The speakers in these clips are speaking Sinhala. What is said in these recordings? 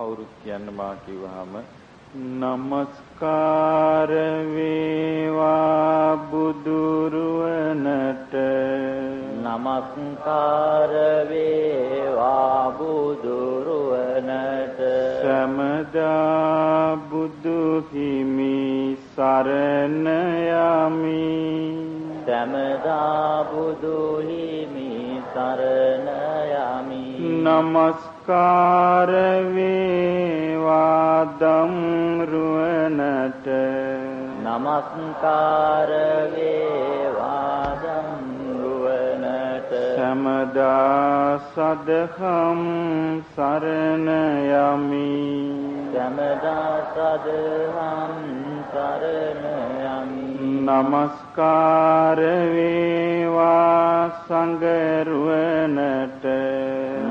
කවුරුත් කියන්න මා කිව්වහම නමස්කාර වේවා බුදුරුවනට. නමස්කාර වේවා බුදුරුවනට. සමදා බුදු හිමි සරණ යමි. සමදා බුදු හිමි සරණ යමි නමස්කාර වේවා දම්රුවනට නමස්කාර වේවා දම්රුවනට සමදා සදහම් සරණ යමි. සමදා සදහම් සරණ යමි. නමස්කාර වේවා සංගරුවනට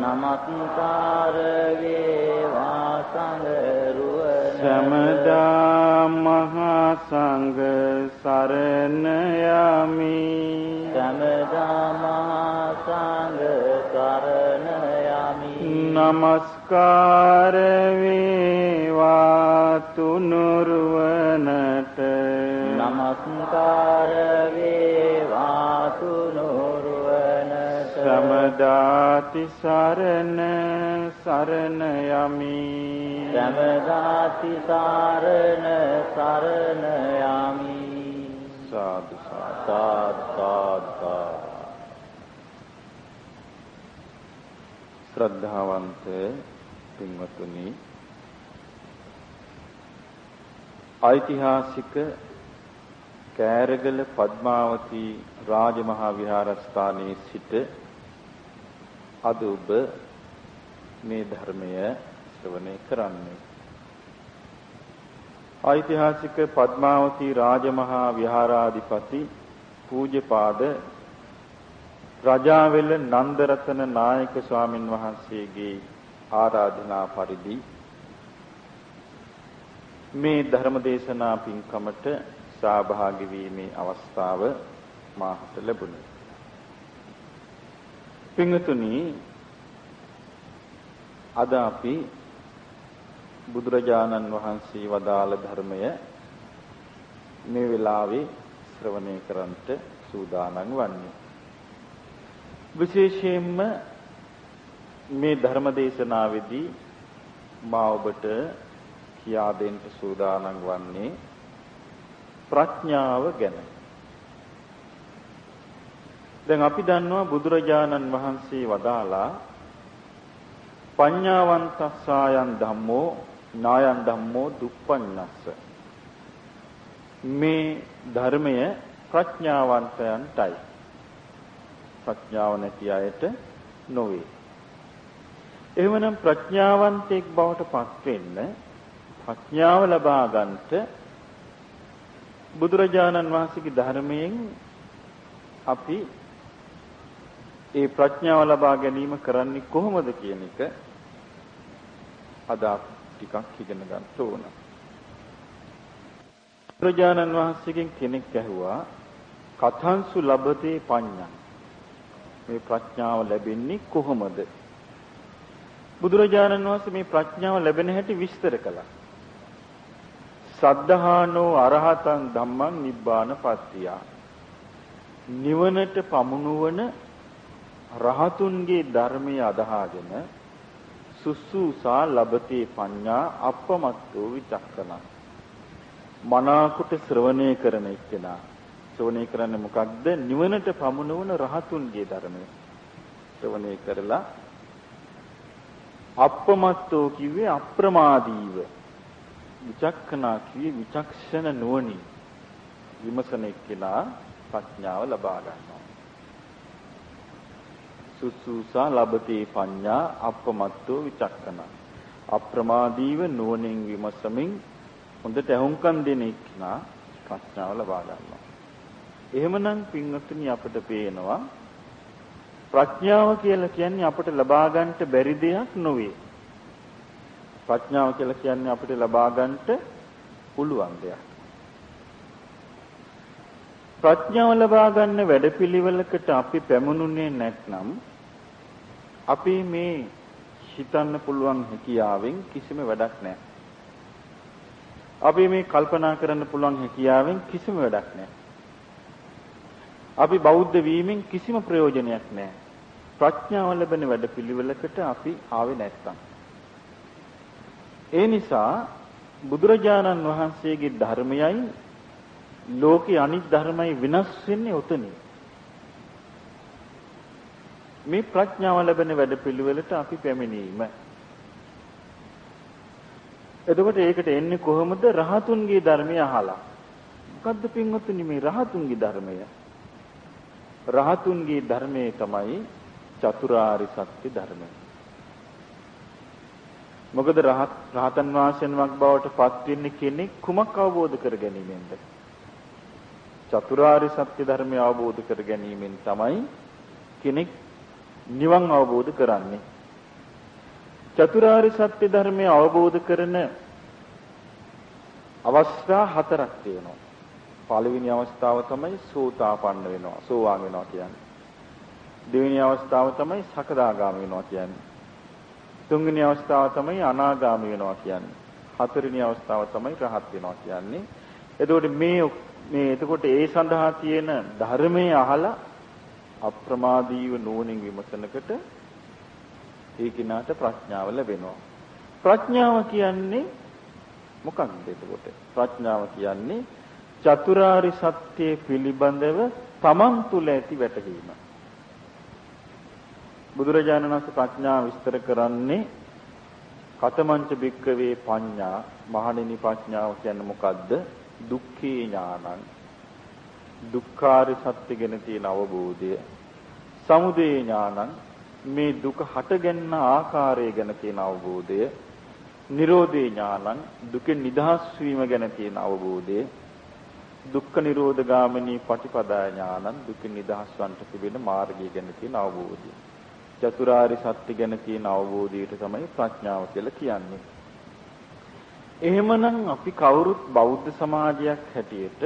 නමස්කාර වේවා සංගරුවනට සමදා මහා සංඝ සරණ යමි. සමදා මහා සංඝ සරණ යමි. නමස්කාර වේවා තුනුරුවනට. නමස්කාර වේවා සමදාති සරණ සරණ යමි. සමදාති සරණ සරණ යමි. සාදු සාදු ශ්‍රද්ධාවන්ත පින්වතුනි ඓතිහාසික කෑරගල පద్මාවතී රාජමහා විහාරස්ථානයේ සිට අද ඔබ මේ ධර්මය ශ්‍රවණය කරන්නේ ඓතිහාසික පద్මාවතී රාජමහා විහාරාධිපති පූජ්‍යපාද රජාවෙල නන්දරතන නායක ස්වාමින් වහන්සේගේ ආරාධනා පරිදි මේ ධර්මදේශනා පින්කමට සහභාගී වීමේ අවස්ථාව මාහට ලැබුණා. පින්තුනි අද අපි බුදුරජාණන් වහන්සේ වදාළ ධර්මය මේ වෙලාවේ ශ්‍රවණය කරන්නට සූදානම් වන්නේ. විශේෂයෙන්ම මේ ධර්ම දේශනාවේදී මා ඔබට කියා දෙන්න සූදානම් වන්නේ ප්‍රඥාව ගැන. දැන් අපි දන්නවා බුදුරජාණන් වහන්සේ වදාලා පඤ්ඤාවන්තස්සායන් ධම්මෝ නායන් ධම්මෝ දුප්පඤ්ඤස්ස මේ ධර්මය ප්‍රඥාවන්තයන්ටයි ප්‍රඥාව නැති අයට නොවේ. එහෙමනම් ප්‍රඥාවන්තෙක් බවට පත් වෙන්න ප්‍රඥාව ලබා ගන්නට බුදුරජාණන් වහන්සේගේ ධර්මයෙන් අපි ඒ ප්‍රඥාව ලබා ගැනීම කරන්නේ කොහොමද කියන එක අද ටිකක් ඉගෙන ගන්න ඕන. බුදුරජාණන් වහන්සේගෙන් කෙනෙක් ඇහුවා කතංසු ලබතේ පඤ්ඤා මේ ප්‍රඥාව ලැබෙන්නේ කොහොමද? බුදුරජාණන් වහන්සේ මේ ප්‍රඥාව ලැබෙන හැටි විස්තර කළා. සද්ධානෝ අරහතං ධම්මං නිබ්බාන පත්තිය. නිවනට පමුණුවන රහතුන්ගේ ධර්මය අදහාගෙන සුසුසා ලබතේ පඤ්ඤා අපමත්තෝ විචක්කන. මනාකොට ශ්‍රවණය කරන එක්කෙනා ශ්‍රවණය කරන්නේ මොකක්ද? නිවනට පමුණුවන රහතුන්ගේ ධර්මය. ශ්‍රවණය කරලා අප්පමත්තෝ කිව්වේ අප්‍රමාදීව. විචක්කනා කිව්වේ විචක්ෂණ නුවණින් විමසන එක්කෙනා ප්‍රඥාව ලබා ගන්නවා. සුසුසා ලබතේ පඤ්ඤා අප්පමත්තෝ විචක්කන. අප්‍රමාදීව නුවණින් විමසමින් හොඳට අහුම්කම් දෙන එක්කෙනා ප්‍රඥාව ලබා ගන්නවා. එහෙමනම් පින්වත්නි අපිට පේනවා ප්‍රඥාව කියලා කියන්නේ අපිට ලබා ගන්නට බැරි දෙයක් නොවේ. ප්‍රඥාව කියලා කියන්නේ අපිට ලබා ගන්නට පුළුවන් දෙයක්. ප්‍රඥාව ලබා ගන්න වැඩපිළිවෙලකට අපි පැමුණුනේ නැත්නම් අපි මේ හිතන්න පුළුවන් හැකියාවෙන් කිසිම වැඩක් නැහැ. අපි මේ කල්පනා කරන්න පුළුවන් හැකියාවෙන් කිසිම වැඩක් නැහැ. අපි බෞද්ධ වීමෙන් කිසිම ප්‍රයෝජනයක් නැහැ. ප්‍රඥාව ලැබෙන වැඩපිළිවෙලකට අපි ආවේ නැත්තම්. ඒ නිසා බුදුරජාණන් වහන්සේගේ ධර්මයයි ලෝකේ අනිත් ධර්මයි වෙනස් වෙන්නේ උතනින්. මේ ප්‍රඥාව ලැබෙන වැඩපිළිවෙලට අපි පැමිණීම. එතකොට ඒකට එන්නේ කොහොමද? රහතුන්ගේ ධර්මය අහලා. මොකද්ද පින්වත්නි මේ රහතුන්ගේ ධර්මය? රහතුන්ගේ ධර්මයේ තමයි චතුරාරි සත්‍ය ධර්මය. මොකද රහත් රහතන් වහන්සේනමක් බවට පත් වෙන්නේ කෙනෙක් කුමක් අවබෝධ කර ගැනීමෙන්ද? චතුරාරි සත්‍ය ධර්මය අවබෝධ කර ගැනීමෙන් තමයි කෙනෙක් නිවන් අවබෝධ කරන්නේ. චතුරාර්ය සත්‍ය ධර්මය අවබෝධ කරන අවස්ථා හතරක් තියෙනවා. පළවෙනි අවස්ථාව තමයි සෝතාපන්න වෙනවා, සෝවාන් වෙනවා කියන්නේ. දෙවෙනි අවස්ථාව තමයි සකදාගාමී වෙනවා කියන්නේ. තුන්වෙනි අවස්ථාව තමයි අනාගාමී වෙනවා කියන්නේ. හතරවෙනි අවස්ථාව තමයි රහත් වෙනවා කියන්නේ. එතකොට මේ මේ එතකොට ඒ සඳහා තියෙන ධර්මයේ අහලා අප්‍රමාදීව නුවණින් විමසනකට ඒ කිනාට ප්‍රඥාව ලැබෙනවා. ප්‍රඥාව කියන්නේ මොකක්ද එතකොට? ප්‍රඥාව කියන්නේ චතුරාරි සත්‍ය පිළිබඳව තමන් තුළ ඇති වැටහීම. බුදුරජාණන් වහන්සේ ප්‍රඥාව විස්තර කරන්නේ කතමංච බික්කවේ පඤ්ඤා මහණෙනි ප්‍රඥාව කියන්නේ මොකද්ද? දුක්ඛේ ඥානං දුක්ඛාර සත්‍ය ගැන තියෙන අවබෝධය. සමුදය ඥානං මේ දුක හටගන්න ආකාරය ගැන තියෙන අවබෝධය. නිරෝධේ ඥානං දුකෙන් නිදහස් වීම ගැන තියෙන අවබෝධය. දුක්ඛ නිරෝධ ගාමිනී පටිපදා ඥානං දුකෙන් නිදහස් වන්නට තිබෙන මාර්ගය ගැන තියෙන අවබෝධය. චතුරාරි සත්‍ය ගැන තියෙන අවබෝධයට තමයි ප්‍රඥාව කියලා කියන්නේ. එහෙමනම් අපි කවුරුත් බෞද්ධ සමාජයක් හැටියට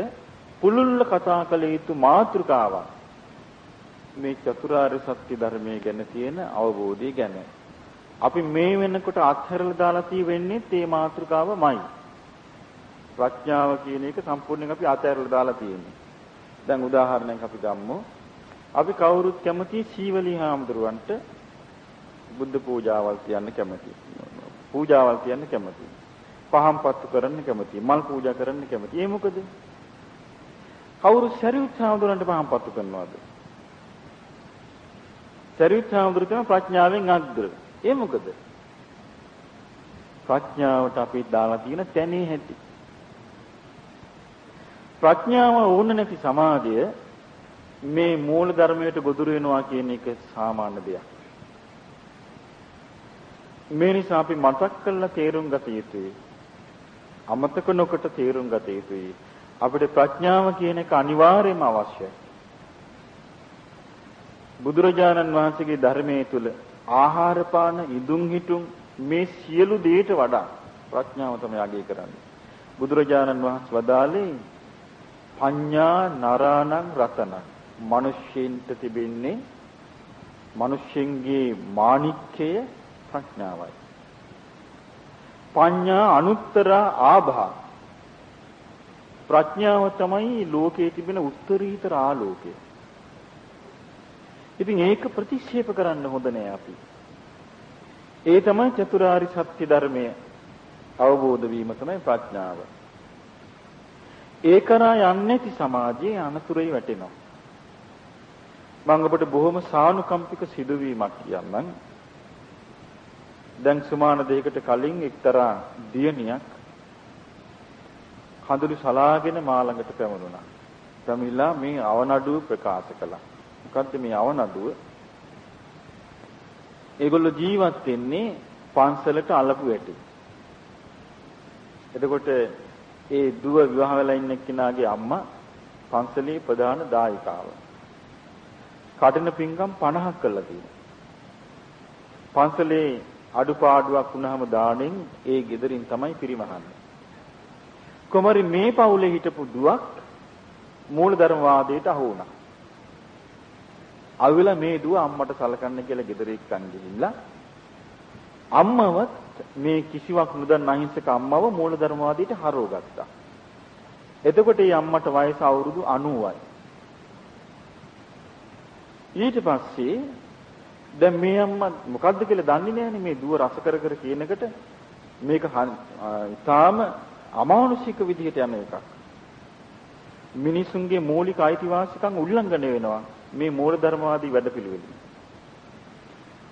පුළුල්ල කතා කළ යුතු මාතෘකාවක් මේ චතුරාර්ය සත්‍ය ධර්මයේ ගැන තියෙන අවබෝධය ගැන. අපි මේ වෙනකොට අත්හැරලා දාලා තියෙන්නේ මේ මාතෘකාවමයි. ප්‍රඥාව කියන එක සම්පූර්ණයෙන් අපි අත්හැරලා දාලා තියෙන්නේ. දැන් උදාහරණයක් අපි ගමු. අපි කවුරුත් කැමති සීවලී හාමුදුරුවන්ට බුද්ධ පූජාවල් කියන්න කැමති. පූජාවල් කියන්න කැමති. පහම් පත්තු කරන්න කැමති. මල් පූජා කරන්න කැමති. ඒ මොකද? කවුරු සරියුත් හාමුදුරන්ට පහම් පත්තු කරනවද? සරියුත් හාමුදුරු කියන ප්‍රඥාවෙන් අග්‍ර. ඒ මොකද? ප්‍රඥාවට අපි දාලා තියෙන තැනේ හැටි. ප්‍රඥාව ඕන නැති සමාජය මේ මූල ධර්මයට ගොදුරු වෙනවා කියන එක සාමාන්‍ය දෙයක්. මේ නිසා අපි මතක් කරලා තේරුම් ගත යුතුයි. අමතක නොකොට තේරුම් ගත යුතුයි. අපිට ප්‍රඥාව කියන එක අනිවාර්යයෙන්ම අවශ්‍යයි. බුදුරජාණන් වහන්සේගේ ධර්මයේ තුල ආහාර පාන ඉදුම් හිටුම් මේ සියලු දේට වඩා ප්‍රඥාව තමයි අගය කරන්නේ. බුදුරජාණන් වහන්සේ වදාළේ පඤ්ඤා නරාණං රතනං මිනිස්සෙන්ට තිබෙන්නේ මිනිස්සෙන්ගේ මාණික්කය ප්‍රඥාවයි. පඤ්ඤා අනුත්තර ආභා ප්‍රඥාව තමයි ලෝකයේ තිබෙන උත්තරීතර ආලෝකය. ඉතින් ඒක ප්‍රතික්ෂේප කරන්න හොඳ නෑ අපි. ඒ තමයි චතුරාරි සත්‍ය ධර්මය අවබෝධ වීම තමයි ප්‍රඥාව. ඒ කරා යන්නේ නැති සමාජයේ අනතුරේ වැටෙනවා. මම ඔබට බොහොම සානුකම්පික සිදුවීමක් කියන්නම්. දැන් සුමාන දෙයකට කලින් එක්තරා දියණියක් කඳුළු සලාගෙන මා ළඟට පැමුණුණා. පැමිණලා මේ අවනඩුව ප්‍රකාශ කළා. මොකද්ද මේ අවනඩුව? ඒගොල්ලෝ ජීවත් වෙන්නේ පන්සලට අලපු ඇටි. එතකොට ඒ දුව විවාහ වෙලා ඉන්න කෙනාගේ අම්මා පන්සලේ ප්‍රධාන දායකාව. කඩන පිංගම් 50ක් කරලා තියෙනවා. පන්සලේ අඩුපාඩුවක් වුණාම දාණයෙන් ඒ ගෙදරින් තමයි පිරිමහන්නේ. කොමරි මේ පවුලේ හිටපු දුවක් මූලධර්මවාදයට අහු වුණා. අවිලා මේ දුව අම්මට සලකන්න කියලා ගෙදර එක්කන් ගිහිල්ලා අම්මවත් මේ කිසිවක් නොදන්න අහිංසක අම්මව මූලධර්මවාදීට හරවගත්තා. එතකොට මේ අම්මට වයස අවුරුදු 90යි. ඊට පස්සේ දැන් මේ අම්මා මොකද්ද කියලා දන්නේ නැහැනේ මේ දුව රස කර කර කියනකට මේක ඊටාම අමානුෂික විදිහට යන එකක්. මිනිසුන්ගේ මৌলিক අයිතිවාසිකම් උල්ලංඝනය වෙනවා මේ මූලධර්මවාදී වැඩපිළිවෙලින්.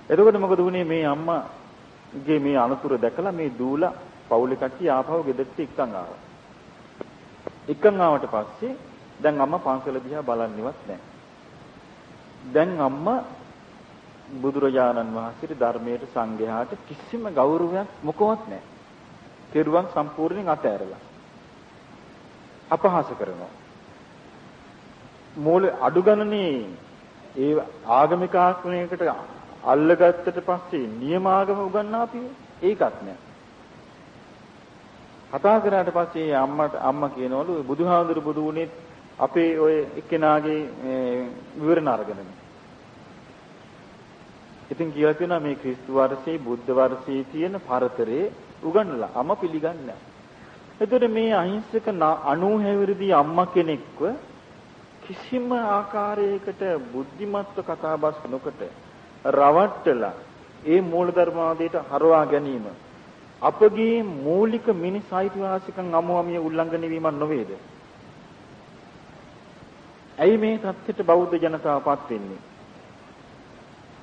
එතකොට මොකද වුනේ මේ අම්මාගේ මේ අනුතුර දැකලා මේ දූලා පවුලේ කට්ටිය ආපහු ගෙදරට එක්කන් ආවා. එක්කන් ආවට පස්සේ දැන් අම්මා පන්සල දිහා බලන්නේවත් නැහැ. දැන් අම්මා බුදුරජාණන් වහන්සේට ධර්මයට සංඝයාට කිසිම ගෞරවයක් මොකවත් නැහැ. කෙරුවන් සම්පූර්ණයෙන් අතෑරලා. අපහාස කරනවා. මූල අඩු ගණනේ ඒ ආගමික ආත්මයකට අල්ලගත්තට පස්සේ නියමාගම උගන්නා අපි ඒකත් නෑ. කතා කරාට පස්සේ අම්මට අම්මා කියනවලු බුදුහාඳුරු බුදු වුණේ අපේ ඔය එක්කෙනාගේ විවරණ අරගෙනනේ. ඉතින් කියලා තියෙනවා මේ ක්‍රිස්තු වර්ෂයේ බුද්ධ වර්ෂයේ තියෙන පරතරේ උගන්වලා අම පිළිගන්නේ නැහැ. එතකොට මේ අහිංසක 90 හැවිරිදී අම්මා කෙනෙක්ව කිසිම ආකාරයකට බුද්ධිමත්ව කතාබස් නොකොට රවට්ටලා ඒ මූලධර්මාදයට හරවා ගැනීම අපගේ මූලික මිනිස් අයිතිවාසිකම් අමුමමිය උල්ලංඝනය වීමක් නොවේද? ඇයි මේ தත්ත්වයට බෞද්ධ ජනතාවපත් වෙන්නේ?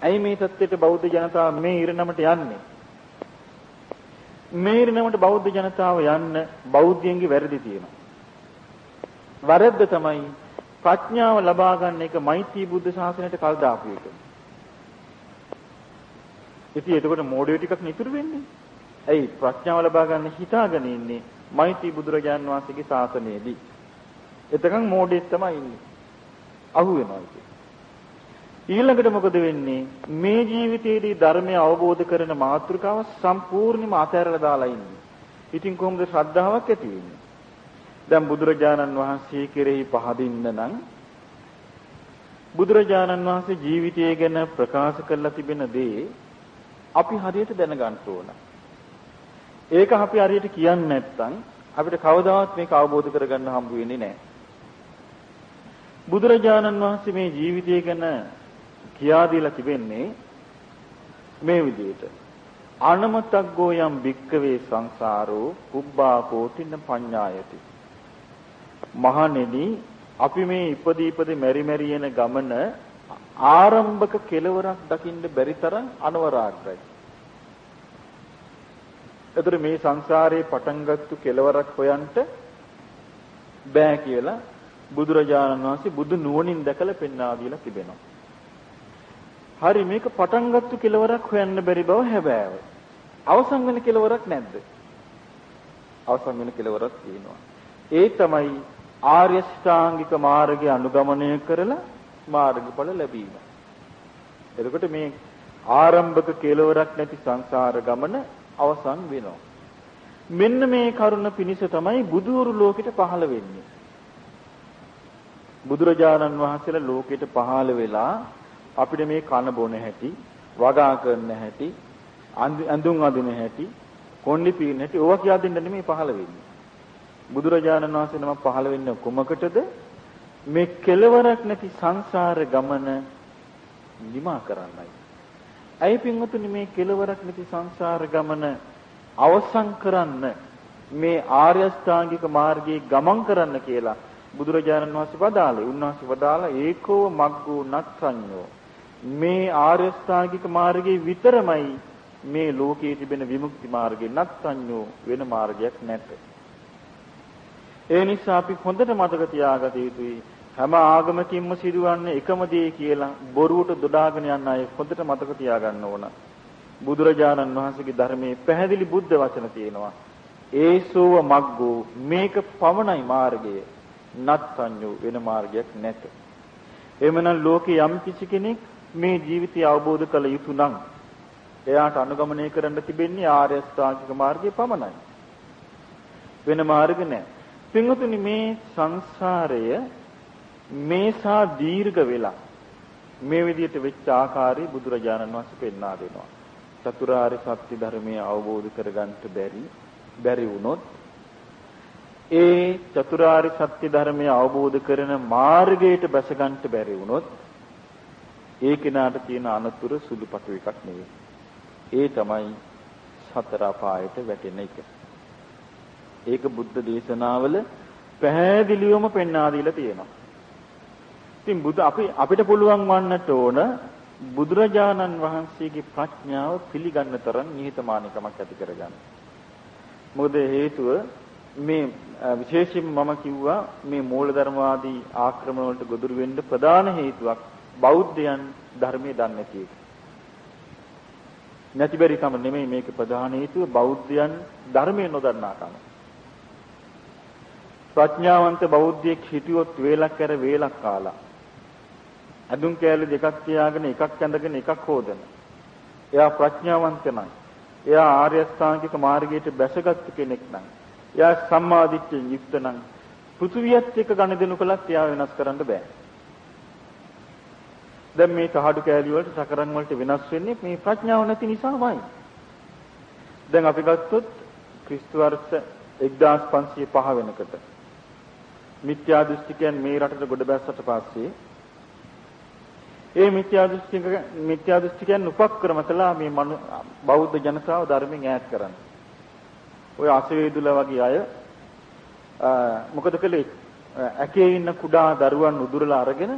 ඇයි මේ தත්ත්වයට බෞද්ධ ජනතාව මේ ඉරණමට යන්නේ? මේ ඉරණමට බෞද්ධ ජනතාව යන්න බෞද්ධයන්ගේ වැරදි තියෙනවා. වරද්ද තමයි ප්‍රඥාව ලබා ගන්න එක මෛත්‍රී බුද්ධ ශාසනයට කල් දාපු එක. ඉතින් එතකොට මෝඩයෝ ටිකක් නිතුරු වෙන්නේ. ඇයි ප්‍රඥාව ලබා ගන්න හිතාගෙන ඉන්නේ මෛත්‍රී බුදුරජාන් වහන්සේගේ ශාසනයේදී. එතකන් මෝඩෙක් තමයි ඉන්නේ. අහු වෙනවා ඉතින්. ඊළඟට මොකද වෙන්නේ? මේ ජීවිතයේදී ධර්මය අවබෝධ කරන මාතෘකාව සම්පූර්ණයෙන්ම අතහැරලා දාලා ඉන්නේ. ඉතින් කොහොමද ශ්‍රද්ධාවක් ඇති වෙන්නේ? දැන් බුදුරජාණන් වහන්සේ කෙරෙහි පහදින්න නම් බුදුරජාණන් වහන්සේ ජීවිතය ගැන ප්‍රකාශ කරලා තිබෙන දේ අපි හරියට දැනගන්න ඕන. ඒක අපි හරියට කියන්නේ නැත්නම් අපිට කවදාවත් මේක අවබෝධ කරගන්න හම්බ වෙන්නේ නැහැ. බුදුරජාණන් වහන්සේ මේ ජීවිතය ගැන කියා දීලා තිබෙන්නේ මේ විදිහට. අනමතග්ගෝ යම් භික්කවේ සංසාරෝ පුබ්බා කෝටින පඤ්ඤායති මහණෙනි අපි මේ ඉපදී ඉපදී මෙරි මෙරි යන ගමන ආරම්භක කෙලවරක් දකින්න බැරි තරම් අනවරාග්‍රයි. ඒතර මේ සංසාරේ පටන් ගත්තු කෙලවරක් හොයන්ට බෑ කියලා බුදුරජාණන් වහන්සේ බුදු නුවණින් දැකලා පෙන්වා දීලා තිබෙනවා. හරි මේක පටන් ගත්තු කෙලවරක් හොයන්න බැරි බව හැබෑව. අවසන් වෙන කෙලවරක් නැද්ද? අවසන් වෙන කෙලවරක් තියෙනවා. ඒ තමයි ආර්ය ශ්‍රාංගික මාර්ගය අනුගමනය කරලා මාර්ගඵල ලැබීම. එතකොට මේ ආරම්භක කෙලවරක් නැති සංසාර ගමන අවසන් වෙනවා. මෙන්න මේ කරුණ පිණිස තමයි බුදුවරු ලෝකෙට පහළ වෙන්නේ. බුදුරජාණන් වහන්සේලා ලෝකෙට පහළ වෙලා අපිට මේ කන බොන හැටි, වගා කරන හැටි, අඳුන් අඳින හැටි, කොණ්ඩි පීන හැටි ඕවා කියා දෙන්න නෙමෙයි පහළ වෙන්නේ. බුදුරජාණන් වහන්සේ නම පහළ වෙන්නේ කුමකටද? මේ කෙලවරක් නැති සංසාර ගමන නිමා කරන්නයි. ඇයි පින්වතුනි මේ කෙලවරක් නැති සංසාර ගමන අවසන් කරන්න මේ ආර්ය අෂ්ටාංගික මාර්ගයේ ගමන් කරන්න කියලා බුදුරජාණන් වහන්සේ වදාළේ. උන්වහන්සේ වදාලා ඒකෝ මග්ගෝ නත්සඤ්ඤෝ. මේ ආර්ය අෂ්ටාංගික මාර්ගයේ විතරමයි මේ ලෝකයේ තිබෙන විමුක්ති මාර්ගේ නත්සඤ්ඤෝ වෙන මාර්ගයක් නැත. ඒ නිසා අපි හොඳට මතක තියාගත යුතුයි හැම ආගමකින්ම සිදුවන්නේ එකම දේ කියලා බොරුවට දොඩාගෙන යන අය හොඳට මතක තියාගන්න ඕන. බුදුරජාණන් වහන්සේගේ ධර්මයේ පැහැදිලි බුද්ධ වචන තියෙනවා. ඒසෝව මග්ගෝ මේක පමණයි මාර්ගය. නත්සඤ්ඤෝ වෙන මාර්ගයක් නැත. එමනම් ලෝකේ යම් කිසි කෙනෙක් මේ ජීවිතය අවබෝධ කළ යුතු නම් එයාට අනුගමනය කරන්න තිබෙන්නේ ආර්ය අෂ්ටාංගික මාර්ගය පමණයි. වෙන මාර්ග නැහැ. පින්වතුනි මේ සංසාරය මේසා දීර්ඝ වෙලා මේ විදිහට වෙච්ච ආකාරي බුදුරජාණන් වහන්සේ පෙන්වා දෙනවා. චතුරාර්ය සත්‍ය ධර්මය අවබෝධ කරගන්න බැරි බැරි වුණොත් ඒ චතුරාර්ය සත්‍ය ධර්මය අවබෝධ කරන මාර්ගයට බැස ගන්නට බැරි වුණොත් ඒ කෙනාට තියෙන අනතුරු සුළුපටු එකක් නෙවෙයි. ඒ තමයි සතර අපායට වැටෙන එක. ඒක බුද්ධ දේශනාවල පැහැදිලිවම පෙන්වා දීලා තියෙනවා. ඉතින් බුදු අපි අපිට පුළුවන් වන්නට ඕන බුදුරජාණන් වහන්සේගේ ප්‍රඥාව පිළිගන්න තරම් නිහතමානීකමක් ඇති කරගන්න. මොකද හේතුව මේ විශේෂයෙන් මම කිව්වා මේ මූලධර්මවාදී ආක්‍රමණ වලට ගොදුරු වෙන්න ප්‍රධාන හේතුවක් බෞද්ධයන් ධර්මයේ දන්නේ නැති එක. නැති බැරිකම නෙමෙයි මේකේ ප්‍රධාන හේතුව බෞද්ධයන් ධර්මයේ නොදන්නාකම. ප්‍රඥාවන්ත බෞද්ධයෙක් හිටියොත් වේලක් කර වේලක් කාලා. අඳුන් කෑලි දෙකක් තියාගෙන එකක් ඇඳගෙන එකක් හොදන. එයා ප්‍රඥාවන්ත නැහැ. එයා ආර්ය අෂ්ටාංගික මාර්ගයට බැසගත් කෙනෙක් නම්. එයා සම්මාදිට්ඨිය යුක්ත නම් පෘථුවියත් එක්ක ගනුදෙනු කළත් එයා වෙනස් කරන්න බෑ. දැන් මේ තහඩු කෑලි වලට සකරන් වලට වෙනස් වෙන්නේ මේ ප්‍රඥාව නැති නිසාමයි. දැන් අපි ගත්තොත් ක්‍රිස්තු වර්ෂ 1505 වෙනකොට මිත්‍යා දෘෂ්ටිකයන් මේ රටට ගොඩ බැස්සට පස්සේ ඒ මිත්‍යා දෘෂ්ටික මිත්‍යා දෘෂ්ටිකයන් උපක්‍රම කළා මේ බෞද්ධ ජනතාව ධර්මයෙන් ඈත් කරන්න. ඔය අසවේදුල වගේ අය මොකද කළේ ඇකේ ඉන්න කුඩා දරුවන් උදුරලා අරගෙන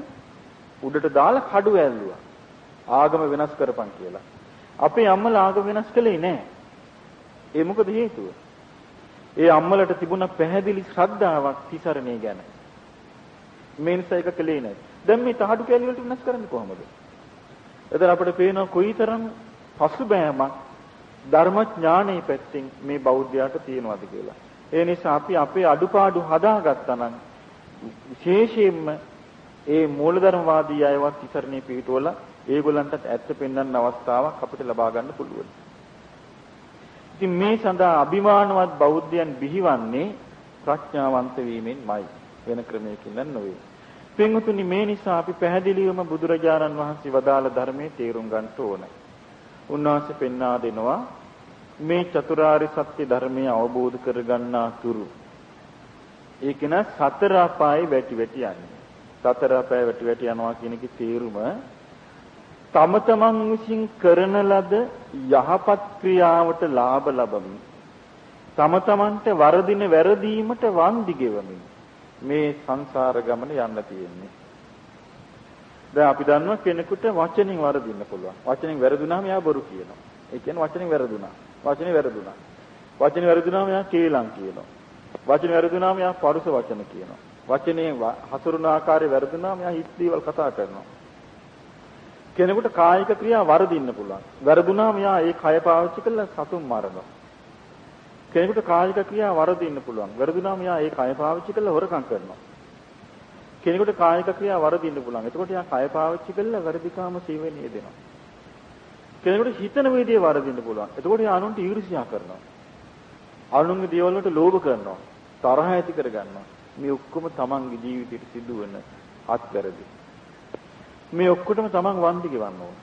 උඩට දාලා කඩු ඇල්ලුවා. ආගම වෙනස් කරපන් කියලා. අපේ අම්මලා ආගම වෙනස් කළේ නැහැ. ඒ මොකද හේතුව? ඒ අම්මලට තිබුණ පැහැදිලි ශ්‍රද්ධාවක් තිසරණේ ගැන. මේ නිසා ඒක කළේ නැහැ. දැන් මේ තහඩු කැලි වලට වෙනස් කරන්නේ කොහොමද? එතන අපිට පේනවා කොයිතරම් පසුබෑමක් ධර්මඥානයේ පැත්තෙන් මේ බෞද්ධයාට තියෙනවද කියලා. ඒ නිසා අපි අපේ අඩුපාඩු හදාගත්තා නම් විශේෂයෙන්ම ඒ මූලධර්මවාදී අයවත් ඉසරණේ පිටුවලා ඒගොල්ලන්ටත් ඇත්ත පෙන්වන්න අවස්ථාවක් අපිට ලබා ගන්න පුළුවන්. ඉතින් මේ සඳහා අභිමානවත් බෞද්ධයන් බිහිවන්නේ ප්‍රඥාවන්ත වීමෙන්මයි වෙන ක්‍රමයකින් නෙවෙයි. පින්වතුනි මේ නිසා අපි පැහැදිලිවම බුදුරජාණන් වහන්සේ වදාළ ධර්මයේ තේරුම් ගන්න ඕන. උන්වහන්සේ පෙන්වා දෙනවා මේ චතුරාර්ය සත්‍ය ධර්මය අවබෝධ කරගන්නා තුරු ඒක න සතර අපායේ වැටි වැටි යන්නේ. සතර අපායේ වැටි වැටි යනවා කියන එකේ තේරුම තම තමන් විසින් කරන ලද යහපත් ක්‍රියාවට ලාභ ලබමින් තම තමන්ට වරදින වැරදීමට වන්දි ගෙවමින් මේ සංසාර ගමන යන්න තියෙන්නේ. දැන් අපි දන්නවා කෙනෙකුට වචනෙන් වරදින්න පුළුවන්. වචනෙන් වැරදුනාම එයා බොරු කියනවා. ඒ කියන්නේ වචනෙන් වැරදුනා. වචනේ වැරදුනා. වචනේ වැරදුනාම එයා කේලම් කියනවා. වචනේ වැරදුනාම එයා පරුස වචන කියනවා. වචනේ හසුරුන ආකාරය වැරදුනාම එයා හිස් දේවල් කතා කරනවා. කෙනෙකුට කායික ක්‍රියා වරදින්න පුළුවන්. වැරදුනාම එයා ඒ කය පාවිච්චි කරලා සතුන් මරනවා. කෙනෙකුට කායික ක්‍රියා වරදින්න පුළුවන්. වැරදුනාම එයා ඒ කය පාවිච්චි කරලා හොරකම් කරනවා. කෙනෙකුට කායික ක්‍රියා වරදින්න පුළුවන්. එතකොට එයා කය පාවිච්චි කරලා වැරදිකාම සීවෙන්නේ දෙනවා. කෙනෙකුට හිතන වේදේ වරදින්න පුළුවන්. එතකොට එයා අනුන්ට ඊර්ෂ්‍යා කරනවා. අනුන්ගේ දේවල් වලට ලෝභ කරනවා. තරහ ඇති කරගන්නවා. මේ ඔක්කොම තමන්ගේ ජීවිතයට සිදුවන අත්වැරදි. මේ ඔක්කොටම තමන් වන්දි ගෙවන්න ඕන.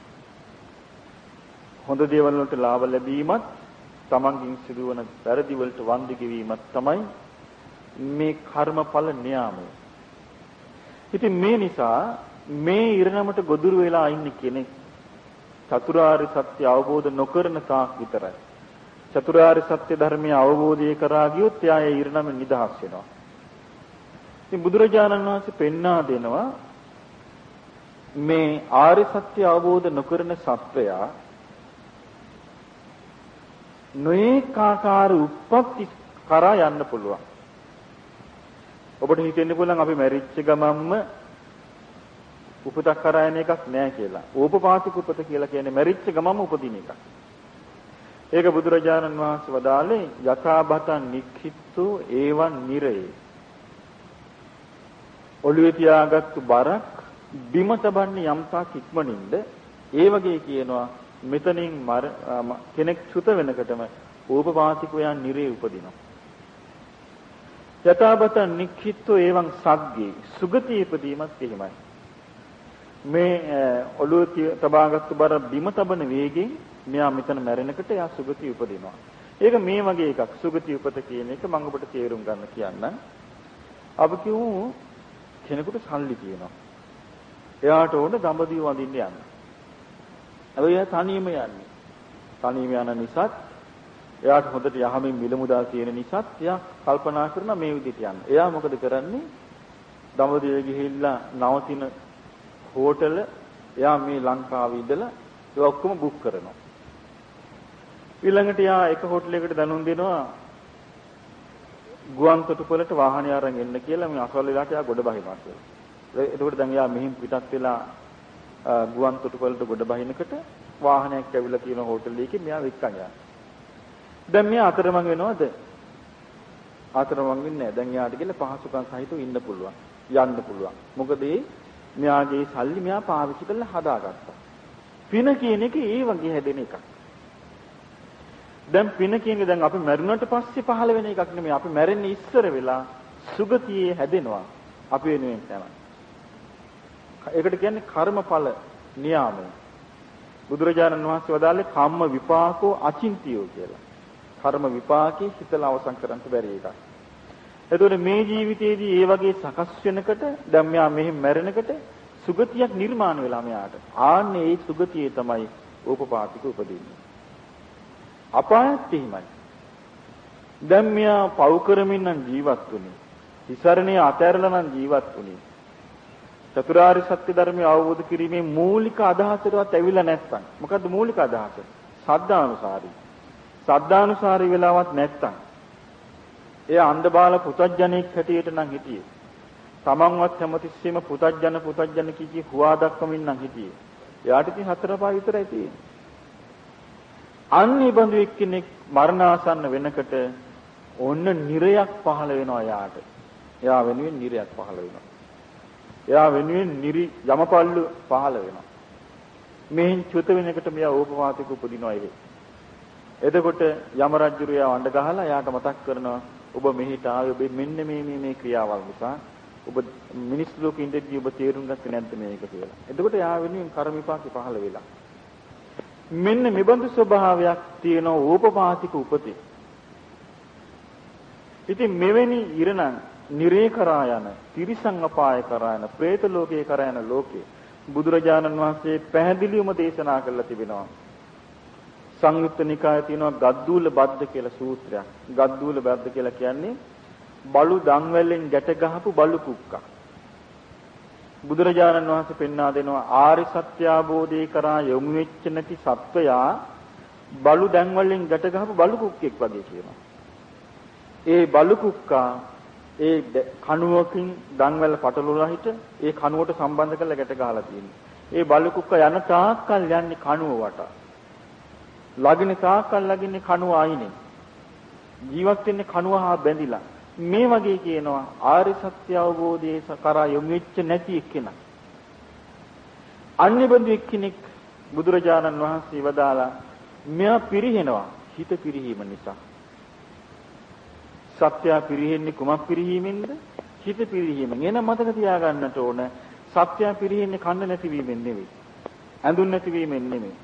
හොඳ දේවල් වලට ලාභ ලැබීමත් තමන්ගෙන් සිදුවන වැරදි වලට වන්දි ගෙවීමත් තමයි මේ කර්මඵල න්යාමය. ඉතින් මේ නිසා මේ ඉරණමට ගොදුරු වෙලා ඉන්න කෙනෙක් චතුරාර්ය සත්‍ය අවබෝධ නොකරන තාක් විතරයි. චතුරාර්ය සත්‍ය ධර්මය අවබෝධය කරා ගියොත් එයා ඒ ඉරණම නිදහස් වෙනවා. ඉතින් බුදුරජාණන් වහන්සේ පෙන්වා දෙනවා මේ ආර්ය සත්‍ය අවබෝධ නොකරන සත්වයා නොඒකාකාර උප්පත්ති කරා යන්න පුළුවන්. ඔබට හිතෙන්න පුළුවන් අපි මැරිච්ච ගමන්ම උපතක් කරා යන එකක් නෑ කියලා. ඕපපාතික උපත කියලා කියන්නේ මැරිච්ච ගමන්ම උපදින එකක්. ඒක බුදුරජාණන් වහන්සේ වදාළේ යථාබතං නික්ඛිත්තු ඒවන් නිරේ. ඔළුවේ තියාගත්තු බරක් බිම තබන්නේ යම්තාක් ඉක්මනින්ද ඒ වගේ කියනවා මෙතනින් කෙනෙක් චුත වෙනකොටම ඕපපාතිකයන් නිරේ උපදිනවා. යථාබතං නික්ඛිත්තු ඒවන් සග්ගේ සුගතිය ඉපදීමත් එහෙමයි. මේ ඔළුව තබාගත්තු බර බිම තබන වේගෙන් මෙයා මෙතන මැරෙනකොට එයා සුගතිය උපදිනවා. ඒක මේ වගේ එකක්. සුගතිය උපත කියන එක මම ඔබට තේරුම් ගන්න කියන්නම්. අපි කියමු කෙනෙකුට සල්ලි තියෙනවා. එයාට ඕන දඹදිව වඳින්න යන්න. හැබැයි එයා තනියම යන්නේ. තනියම යන නිසා එයාට හොඳට යහමින් මිල මුදල් තියෙන නිසා එයා කල්පනා කරන මේ විදිහට යන්න. එයා මොකද කරන්නේ? දඹදිව ගිහිල්ලා නවතින හෝටල එයා මේ ලංකාවේ ඉඳලා ඒ ඔක්කොම බුක් කරනවා. ඊළඟට යා එක හෝටලයකට දැනුම් දෙනවා ගුවන් තොටුපළට වාහනය අරන් එන්න කියලා මේ අසවල් වෙලාවට යා ගොඩ බහිනවා කියලා. එතකොට දැන් යා මෙහින් පිටත් වෙලා ගුවන් තොටුපළට ගොඩ බහිනකොට වාහනයක් ඇවිල්ලා තියෙන හෝටල් එකේ මෙයා වික්කන් යනවා. දැන් මෙයා අතරමං වෙනවද? අතරමං වෙන්නේ නැහැ. දැන් යාට කියලා පහසුකම් සහිතව ඉන්න පුළුවන්. යන්න පුළුවන්. මොකද මෙයාගේ සල්ලි මෙයා පාවිච්චි කරලා හදාගත්තා. පින කියන එක ඒ වගේ හැදෙන එකක්. දැන් පින කියන්නේ දැන් අපි මැරුණට පස්සේ පහළ වෙන එකක් නෙමෙයි. අපි මැරෙන්නේ ඉස්සර වෙලා සුගතියේ හැදෙනවා. අපි වෙනුවෙන් තමයි. ඒකට කියන්නේ කර්මඵල නියාමය. බුදුරජාණන් වහන්සේ වදාළේ කම්ම විපාකෝ අචින්තියෝ කියලා. කර්ම විපාකේ හිතලා අවසන් කරන්න බැරි එකක්. එතකොට මේ ජීවිතයේදී ඒ වගේ සකස් වෙනකොට දැන් මෙයා මෙහෙම මැරෙනකොට සුගතියක් නිර්මාණය වෙලා මෙයාට. ආන්නේ ඒ සුගතියේ තමයි ඕපපාතික උපදින්නේ. අපායත් එහෙමයි. දැන් මෙයා පව් කරමින් නම් ජීවත් වුනේ. විසරණේ අතහැරලා නම් ජීවත් වුනේ. චතුරාර්ය සත්‍ය ධර්මය අවබෝධ කිරීමේ මූලික අදහසටවත් ඇවිල්ලා නැත්තම්. මොකද්ද මූලික අදහස? සද්ධානුසාරී. සද්ධානුසාරී වෙලාවක් නැත්තම්. එයා අන්ධබාල පුතඥෙක් හැටියට නම් හිටියේ. තමන්වත් හැමතිස්සෙම පුතඥ පුතඥ කී හුවා දක්වමින් නම් හිටියේ. එයාට ඉතින් හතර පහ විතරයි තියෙන්නේ. අන්නේ බඳු එක්කෙනෙක් මරණාසන්න වෙනකොට ඔන්න නිරයක් පහළ වෙනවා එයාට. එයා වෙනුවෙන් නිරයක් පහළ වෙනවා. එයා වෙනුවෙන් නිරි යමපල්ලු පහළ වෙනවා. මෙහෙන් චුත වෙනකොට මෙයා ඕපවාතික උපදිනවා ඒ. එතකොට යම රජුරු එයා වඬ ගහලා එයාට මතක් කරනවා ඔබ මෙහිට ආවේ ඔබ මෙන්න මේ මේ මේ ක්‍රියාවල් නිසා ඔබ මිනිස් ලෝකෙ ඉඳදී ඔබ තේරුම් ගත්තේ නැද්ද මේක කියලා. එතකොට එයා වෙනුවෙන් කර්ම විපාකේ පහළ වෙලා. මෙන්න මෙබඳු ස්වභාවයක් තියෙන ඕපපාතික උපතේ. ඉතින් මෙවැනි ඉරණන් නිරේ කරා යන, තිරිසං අපාය කරා යන, പ്രേත ලෝකේ කරා යන ලෝකේ බුදුරජාණන් වහන්සේ පැහැදිලිවම දේශනා කරලා තිබෙනවා. සංයුක්ත නිකායේ තියෙනවා ගද්දූල බද්ද කියලා සූත්‍රයක්. ගද්දූල බද්ද කියලා කියන්නේ බලු දන්වැල්ලෙන් ගැට ගහපු බලු කුක්කක්. බුදුරජාණන් වහන්සේ පෙන්වා දෙනවා ආරි සත්‍ය අවබෝධය කරා යොමු වෙච්ච නැති සත්වයා බලු දන්වැල්ලෙන් ගැට ගහපු බලු කුක්කෙක් වගේ කියනවා. ඒ බලු කුක්කා ඒ කණුවකින් දන්වැල්ල පටලවලා හිට ඒ කණුවට සම්බන්ධ කරලා ගැට ගහලා තියෙනවා. ඒ බලු කුක්කා යන තාක්කල් යන්නේ කණුව වටා. ලගින තාක්කල් ලගින්නේ කණුව අයිනේ. ජීවත් වෙන්නේ කණුව හා බැඳිලා. මේ වගේ කියනවා ආර්ය සත්‍ය අවබෝධයේ කරා යොමු වෙච්ච නැති එක්කෙනා. අන්‍යබඳු එක්කෙනෙක් බුදුරජාණන් වහන්සේ වදාලා මෙයා පිරිහෙනවා හිත පිරිහීම නිසා. සත්‍ය පිරිහෙන්නේ කුමක් පිරිහීමෙන්ද? හිත පිරිහීමෙන්. එන මතක තියාගන්නට ඕන සත්‍ය පිරිහෙන්නේ කන්න නැතිවීමෙන් නෙවෙයි. ඇඳුන් නැතිවීමෙන් නෙමෙයි.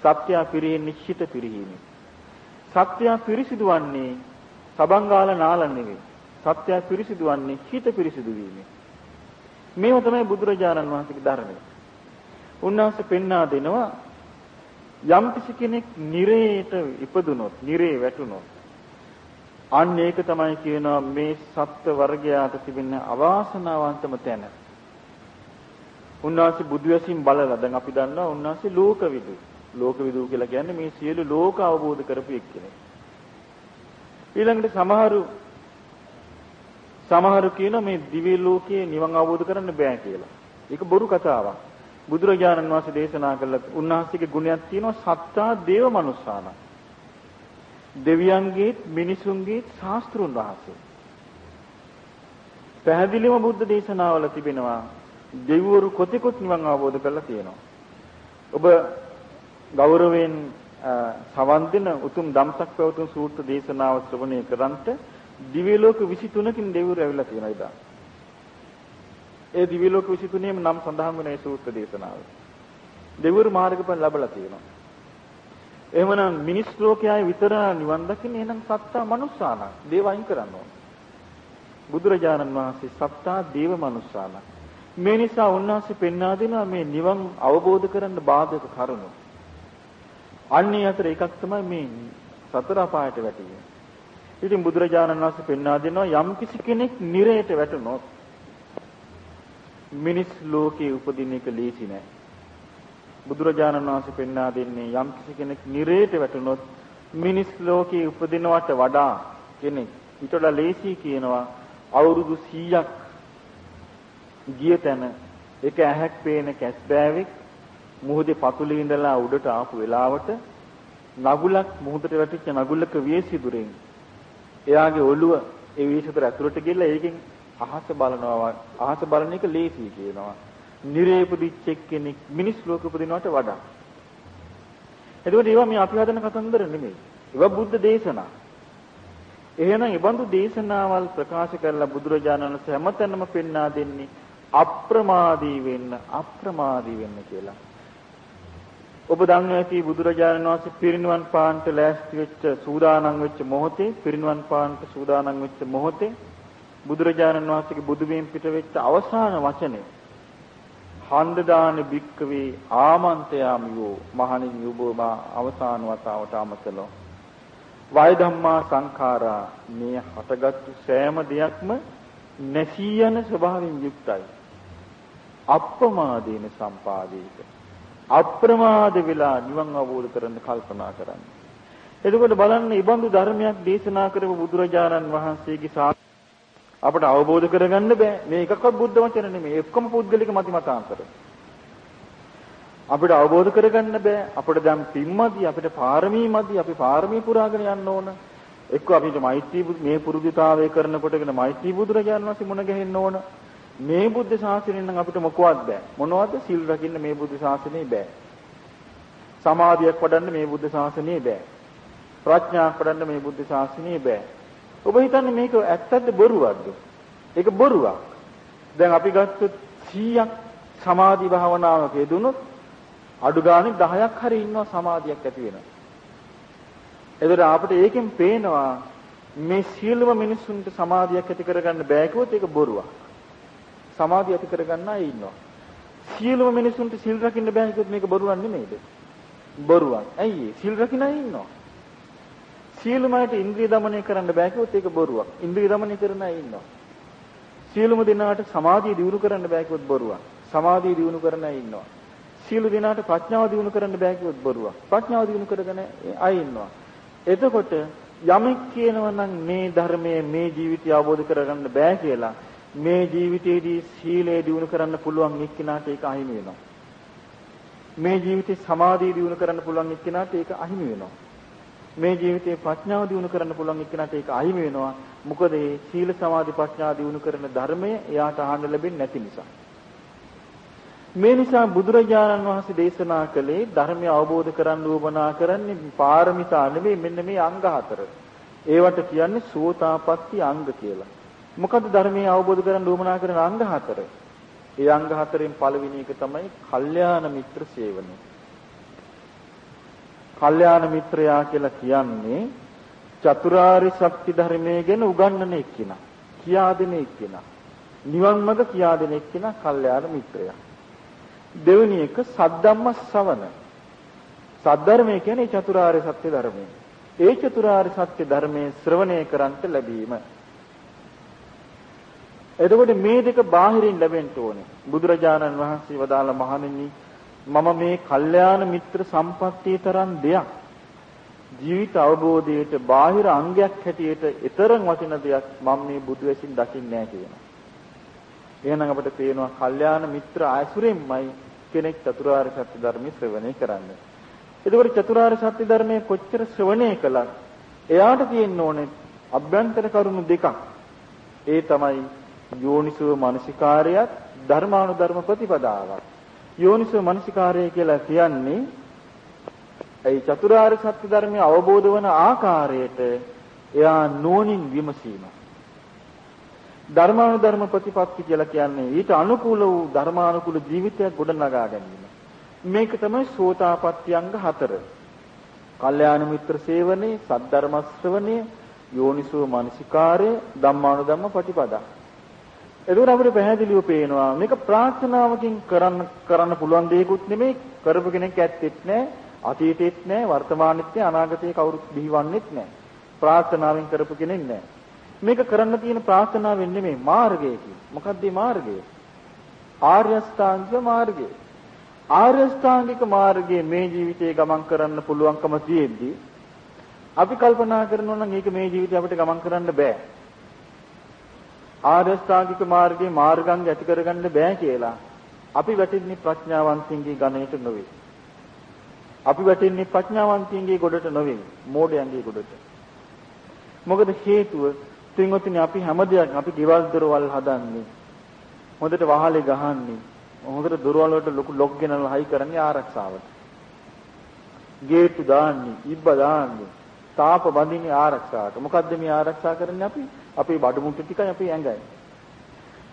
සත්‍ය පිරෙන්නේ හිත පිරීමෙන්. සත්‍ය පිරිසිදුවන්නේ සබංගාල නාල නෙවෙයි. සත්‍ය පිරිසිදුවන්නේ හිත පිරිසිදු වීමෙන්. මේව තමයි බුදුරජාණන් වහන්සේගේ ධර්මය. උන්වහන්සේ පෙන්වා දෙනවා යම් කිසි කෙනෙක් නිරේට ඉපදුනොත්, නිරේ වැටුනොත් අන්න ඒක තමයි කියනවා මේ සත්ත්ව වර්ගයාට තිබෙන අවාසනාවන්තම තැන. උන්වහන්සේ බුදු ඇසින් බලලා දැන් අපි දන්නවා උන්වහන්සේ ලෝකවිදු. ලෝකවිදූ කියලා කියන්නේ මේ සියලු ලෝක අවබෝධ කරපු එක්කෙනෙක්. ඊළඟට සමහරු සමහරු කියන මේ දිව්‍ය ලෝකයේ නිවන් අවබෝධ කරන්න බෑ කියලා. ඒක බොරු කතාවක්. බුදුරජාණන් වහන්සේ දේශනා කළ උන්වහන්සේගේ ගුණයක් තියෙනවා සත්තා දේව මනුස්සාන. දෙවියන්ගේ මිනිසුන්ගේ ශාස්ත්‍රුන් වහන්සේ. පැහැදිලිවම බුද්ධ දේශනාවල තිබෙනවා දෙවිවරු කොතෙකුත් නිවන් අවබෝධ කරලා තියෙනවා. ඔබ ගෞරවයෙන් සවන් දෙන උතුම් ධම්සක් පැවතුම් සූත්‍ර දේශනාව ශ්‍රවණය කරන්ට දිව්‍ය ලෝක 23කින් දෙවිවරු ඇවිල්ලා තියෙනවා ඉදා. ඒ දිව්‍ය ලෝක 23ෙම නම් සඳහන් වෙන ඒ සූත්‍ර දේශනාව. දෙවිවරු මාර්ගඵල ලැබලා තියෙනවා. එහෙමනම් මිනිස් ලෝකයේ විතර නිවන් දකින්නේ එහෙනම් සත්තා මනුස්සාන. දේව අයින් කරන්න ඕන. බුදුරජාණන් වහන්සේ සත්තා දේව මනුස්සාන. මේ නිසා උන්වහන්සේ පෙන්වා දෙනවා මේ නිවන් අවබෝධ කරන්න බාධක කරුණු. අන්නේ අතර එකක් තමයි මේ සතර අපායට වැටීම. ඉතින් බුදුරජාණන් වහන්සේ පෙන්වා දෙනවා යම් කිසි කෙනෙක් නිරයට වැටුනොත් මිනිස් ලෝකේ උපදින එක ලීසි නෑ. බුදුරජාණන් වහන්සේ පෙන්වා දෙන්නේ යම් කිසි කෙනෙක් නිරේට වැටුනොත් මිනිස් ලෝකේ උපදිනවට වඩා කෙනෙක් ඊට වඩා ලේසි කියනවා අවුරුදු 100ක් ගිය තැන එක ඇහැක් පේන කැස්බෑවෙක් මුහුදේ පතුලේ ඉඳලා උඩට ආපු වෙලාවට නගුලක් මුහුදට වැටිච්ච නගුලක වියසිදුරෙන් එයාගේ ඔළුව ඒ වියසිදුර ඇතුළට ගිහලා ඒකෙන් අහස බලනවා අහස බලන එක ලේසි කියනවා නිරේපදිච්ච කෙනෙක් මිනිස් ලෝක උපදිනවට වඩා. එතකොට ඒවා මේ අපි හදන කතන්දර නෙමෙයි. ඒවා බුද්ධ දේශනා. එහෙනම් ඒ බඳු දේශනාවල් ප්‍රකාශ කරලා බුදුරජාණන් වහන්සේ හැමතැනම පෙන්වා දෙන්නේ අප්‍රමාදී වෙන්න අප්‍රමාදී වෙන්න කියලා. ඔබ දන්නවා ඇති බුදුරජාණන් වහන්සේ පිරිනිවන් පාන්ට ලෑස්ති වෙච්ච සූදානම් වෙච්ච මොහොතේ පිරිනිවන් පාන්ට සූදානම් වෙච්ච මොහොතේ බුදුරජාණන් වහන්සේගේ බුදු බිම් පිට වෙච්ච අවසාන වචනේ හන්ද දාන භික්කවේ ආමන්ත්‍රයාමියෝ මහණෙනි ඔබ මා අවසාන වතාවට අමතලෝ. වය ධම්මා සංඛාරා මේ හටගත්තු සෑම දෙයක්ම නැසී යන ස්වභාවයෙන් යුක්තයි. අප්‍රමාදේන සම්පාදේක. අප්‍රමාද වෙලා නිවන් අවබෝධ කරන්න කල්පනා කරන්න එතකොට බලන්න ඊබඳු ධර්මයක් දේශනා කරපු බුදුරජාණන් වහන්සේගේ අපට අවබෝධ කරගන්න බෑ. මේ එකක්වත් බුද්ධ වචන නෙමෙයි. ඔක්කොම පුද්ගලික මති මතාන්තර. අපිට අවබෝධ කරගන්න බෑ. අපිට දැන් පින්මදි, අපිට පාරමී මදි, අපි පාරමී පුරාගෙන යන්න ඕන. එක්ක අපිට මෛත්‍රී මේ පුරුදුතාවය කරනකොටගෙන මෛත්‍රී බුදුරජාණන් වහන්සේ මුණ ගැහෙන්න ඕන. මේ බුද්ධ ශාසනයෙන් නම් අපිට මොකවත් බෑ. මොනවද? සිල් රකින්න මේ බුද්ධ ශාසනයේ බෑ. සමාධියක් වඩන්න මේ බුද්ධ ශාසනයේ බෑ. ප්‍රඥාවක් වඩන්න මේ බුද්ධ ශාසනයේ බෑ. ඔබ හිතන්නේ මේක ඇත්තද බොරුවක්ද? ඒක බොරුවක්. දැන් අපි ගත්තොත් 100ක් සමාධි භාවනාවක යෙදුනොත් අඩු ගානේ 10ක් හරි ඉන්නවා සමාධියක් ඇති වෙනවා. එතකොට අපිට ඒකෙන් පේනවා මේ සියලුම මිනිසුන්ට සමාධියක් ඇති කරගන්න බෑ කිව්වොත් ඒක බොරුවක්. සමාධිය ඇති කරගන්න අය ඉන්නවා. සියලුම මිනිසුන්ට සිල් රකින්න බෑ කිව්වොත් මේක බොරුවක් නෙමෙයිද? බොරුවක්. ඇයි ඒ? සිල් රකින්න අය ඉන්නවා. සියලුම අයට ඉන්ද්‍රිය দমনය කරන්න බෑ කිව්වොත් ඒක බොරුවක්. ඉන්ද්‍රිය দমনය කරන අය ඉන්නවා. සියලුම දෙනාට සමාධිය දියුණු කරන්න බෑ කිව්වොත් බොරුවක්. සමාධිය දියුණු කරන අය ඉන්නවා. සියලු දෙනාට ප්‍රඥාව දියුණු කරන්න බෑ කිව්වොත් බොරුවක්. ප්‍රඥාව දියුණු කරගෙන අය ඉන්නවා. එතකොට යමෙක් කියනවා නම් මේ ධර්මයේ මේ ජීවිතය අවබෝධ කරගන්න බෑ කියලා මේ ජීවිතයේදී සීලය දියුණු කරන්න පුළුවන් එක්කිනාට ඒක අහිමි වෙනවා. මේ ජීවිතේ සමාධිය දියුණු කරන්න පුළුවන් එක්කිනාට ඒක අහිමි වෙනවා. මේ ජීවිතේ ප්‍රඥාව දිනු කරන්න පුළුවන් එක්කනට ඒක අහිමි වෙනවා. මොකද මේ සීල සමාධි ප්‍රඥා දිනු කරන ධර්මය එයාට අහන්න ලැබෙන්නේ නැති නිසා. මේ නිසා බුදුරජාණන් වහන්සේ දේශනා කළේ ධර්මය අවබෝධ කරගන්න උවමනා කරන්නේ පාරමිතා නෙමෙයි මෙන්න මේ අංග හතර. ඒවට කියන්නේ සෝතාපට්ටි අංග කියලා. මොකද ධර්මය අවබෝධ කරගන්න උවමනා කරන අංග හතර. ඒ අංග හතරෙන් පළවෙනි එක තමයි කල්යාණ මිත්‍ර සේවනය. කල්යාණ මිත්‍රයා කියලා කියන්නේ චතුරාර්ය සත්‍ය ධර්මයේ ගැන උගන්වන එක්කිනා. කියා දෙන එක්කිනා. නිවන් මඟ කියා දෙන එක්කිනා කල්යාණ මිත්‍රයා. දෙවෙනි එක සද්ධම්ම ශ්‍රවණ. සද්ධර්මය කියන්නේ චතුරාර්ය සත්‍ය ධර්මය. ඒ චතුරාර්ය සත්‍ය ධර්මයේ ශ්‍රවණය කරන්ට ලැබීම. එතකොට මේ දෙක බාහිරින් ලැබෙන්න ඕනේ. බුදුරජාණන් වහන්සේ වදාළ මහණෙනි මම මේ කල්යාණ මිත්‍ර සම්පත්තිය තරම් දෙයක් ජීවිත අවබෝධයට බාහිර අංගයක් හැටියට ඊතරම් වටින දෙයක් මම මේ බුදු වෙසින් දකින්නේ නැහැ කියනවා. එහෙනම් අපිට පේනවා කල්යාණ මිත්‍ර ආයසුරෙන්මයි කෙනෙක් චතුරාර්ය සත්‍ය ධර්මයේ ශ්‍රවණය කරන්නේ. එතකොට චතුරාර්ය සත්‍ය ධර්මයේ කොච්චර ශ්‍රවණය කළත් එයාට තියෙන්න ඕනේ අභ්‍යන්තර කරුණු දෙකක්. ඒ තමයි යෝනිසෝ මනසිකාරයත් ධර්මානුධර්ම ප්‍රතිපදාවක්. යෝනිසෝ මනසිකාරය කියලා කියන්නේ ඒ චතුරාර්ය සත්‍ය ධර්මය අවබෝධ වන ආකාරයට එයා නුවණින් විමසීම. ධර්මානුධර්ම ප්‍රතිපත්ති කියලා කියන්නේ ඊට අනුකූල වූ ධර්මානුකූල ජීවිතයක් ගොඩනගා ගැනීම. මේක තමයි සෝතාපට්ටි අංග හතර. කල්යාණ මිත්‍ර සේවනයේ, සද්ධර්ම ශ්‍රවණය, යෝනිසෝ මනසිකාරය, ධම්මානුධම්ම පටිපදා. එතකොට අපිට පැහැදිලිව පේනවා මේක ප්‍රාර්ථනාවකින් කරන්න කරන්න පුළුවන් දෙයක්ුත් නෙමෙයි කරපු කෙනෙක් ඇත්තෙත් නෑ අතීතෙත් නෑ වර්තමානෙත් නෑ අනාගතේ කවුරුත් බිහිවන්නෙත් නෑ. ප්‍රාර්ථනාවෙන් කරපු කෙනෙක් නෑ. මේක කරන්න තියෙන ප්‍රාර්ථනාවෙන් නෙමෙයි මාර්ගයකින් මොකක්ද මේ මාර්ගය? ආර්ය අෂ්ටාංගික මාර්ගය. ආර්ය අෂ්ටාංගික මාර්ගයේ මේ ජීවිතේ ගමන් කරන්න පුළුවන්කම තියෙද්දි අපි කල්පනා කරනවා නම් මේක මේ ජීවිතේ අපිට ගමන් කරන්න බෑ. ආර්ය ශ්‍රාගික මාර්ගයේ මාර්ගංග ඇති කරගන්න බෑ කියලා අපි වැටෙන්නේ ප්‍රඥාවන්තින්ගේ ගණයට නොවේ. අපි වැටෙන්නේ ප්‍රඥාවන්තින්ගේ ගොඩට නොවේ, මෝඩයන්ගේ ගොඩට. මොකද හේතුව තින්වතුනි අපි හැම දෙයක් අපි ගෙවල් දොරවල් හදන්නේ. හොඳට වහලේ ගහන්නේ. හොඳට දොරවල් වලට ලොකු ලොක් ගෙනල්ලා හයි කරන්නේ ආරක්ෂාවට. ගේට්ටු දාන්නේ, ඉබ්බ දාන්නේ. තාප බඳින්නේ ආරක්ෂාවට. මොකද්ද මේ ආරක්ෂා කරන්නේ අපි? අපේ බඩමුට්ටු ටිකයි අපේ ඇඟයි.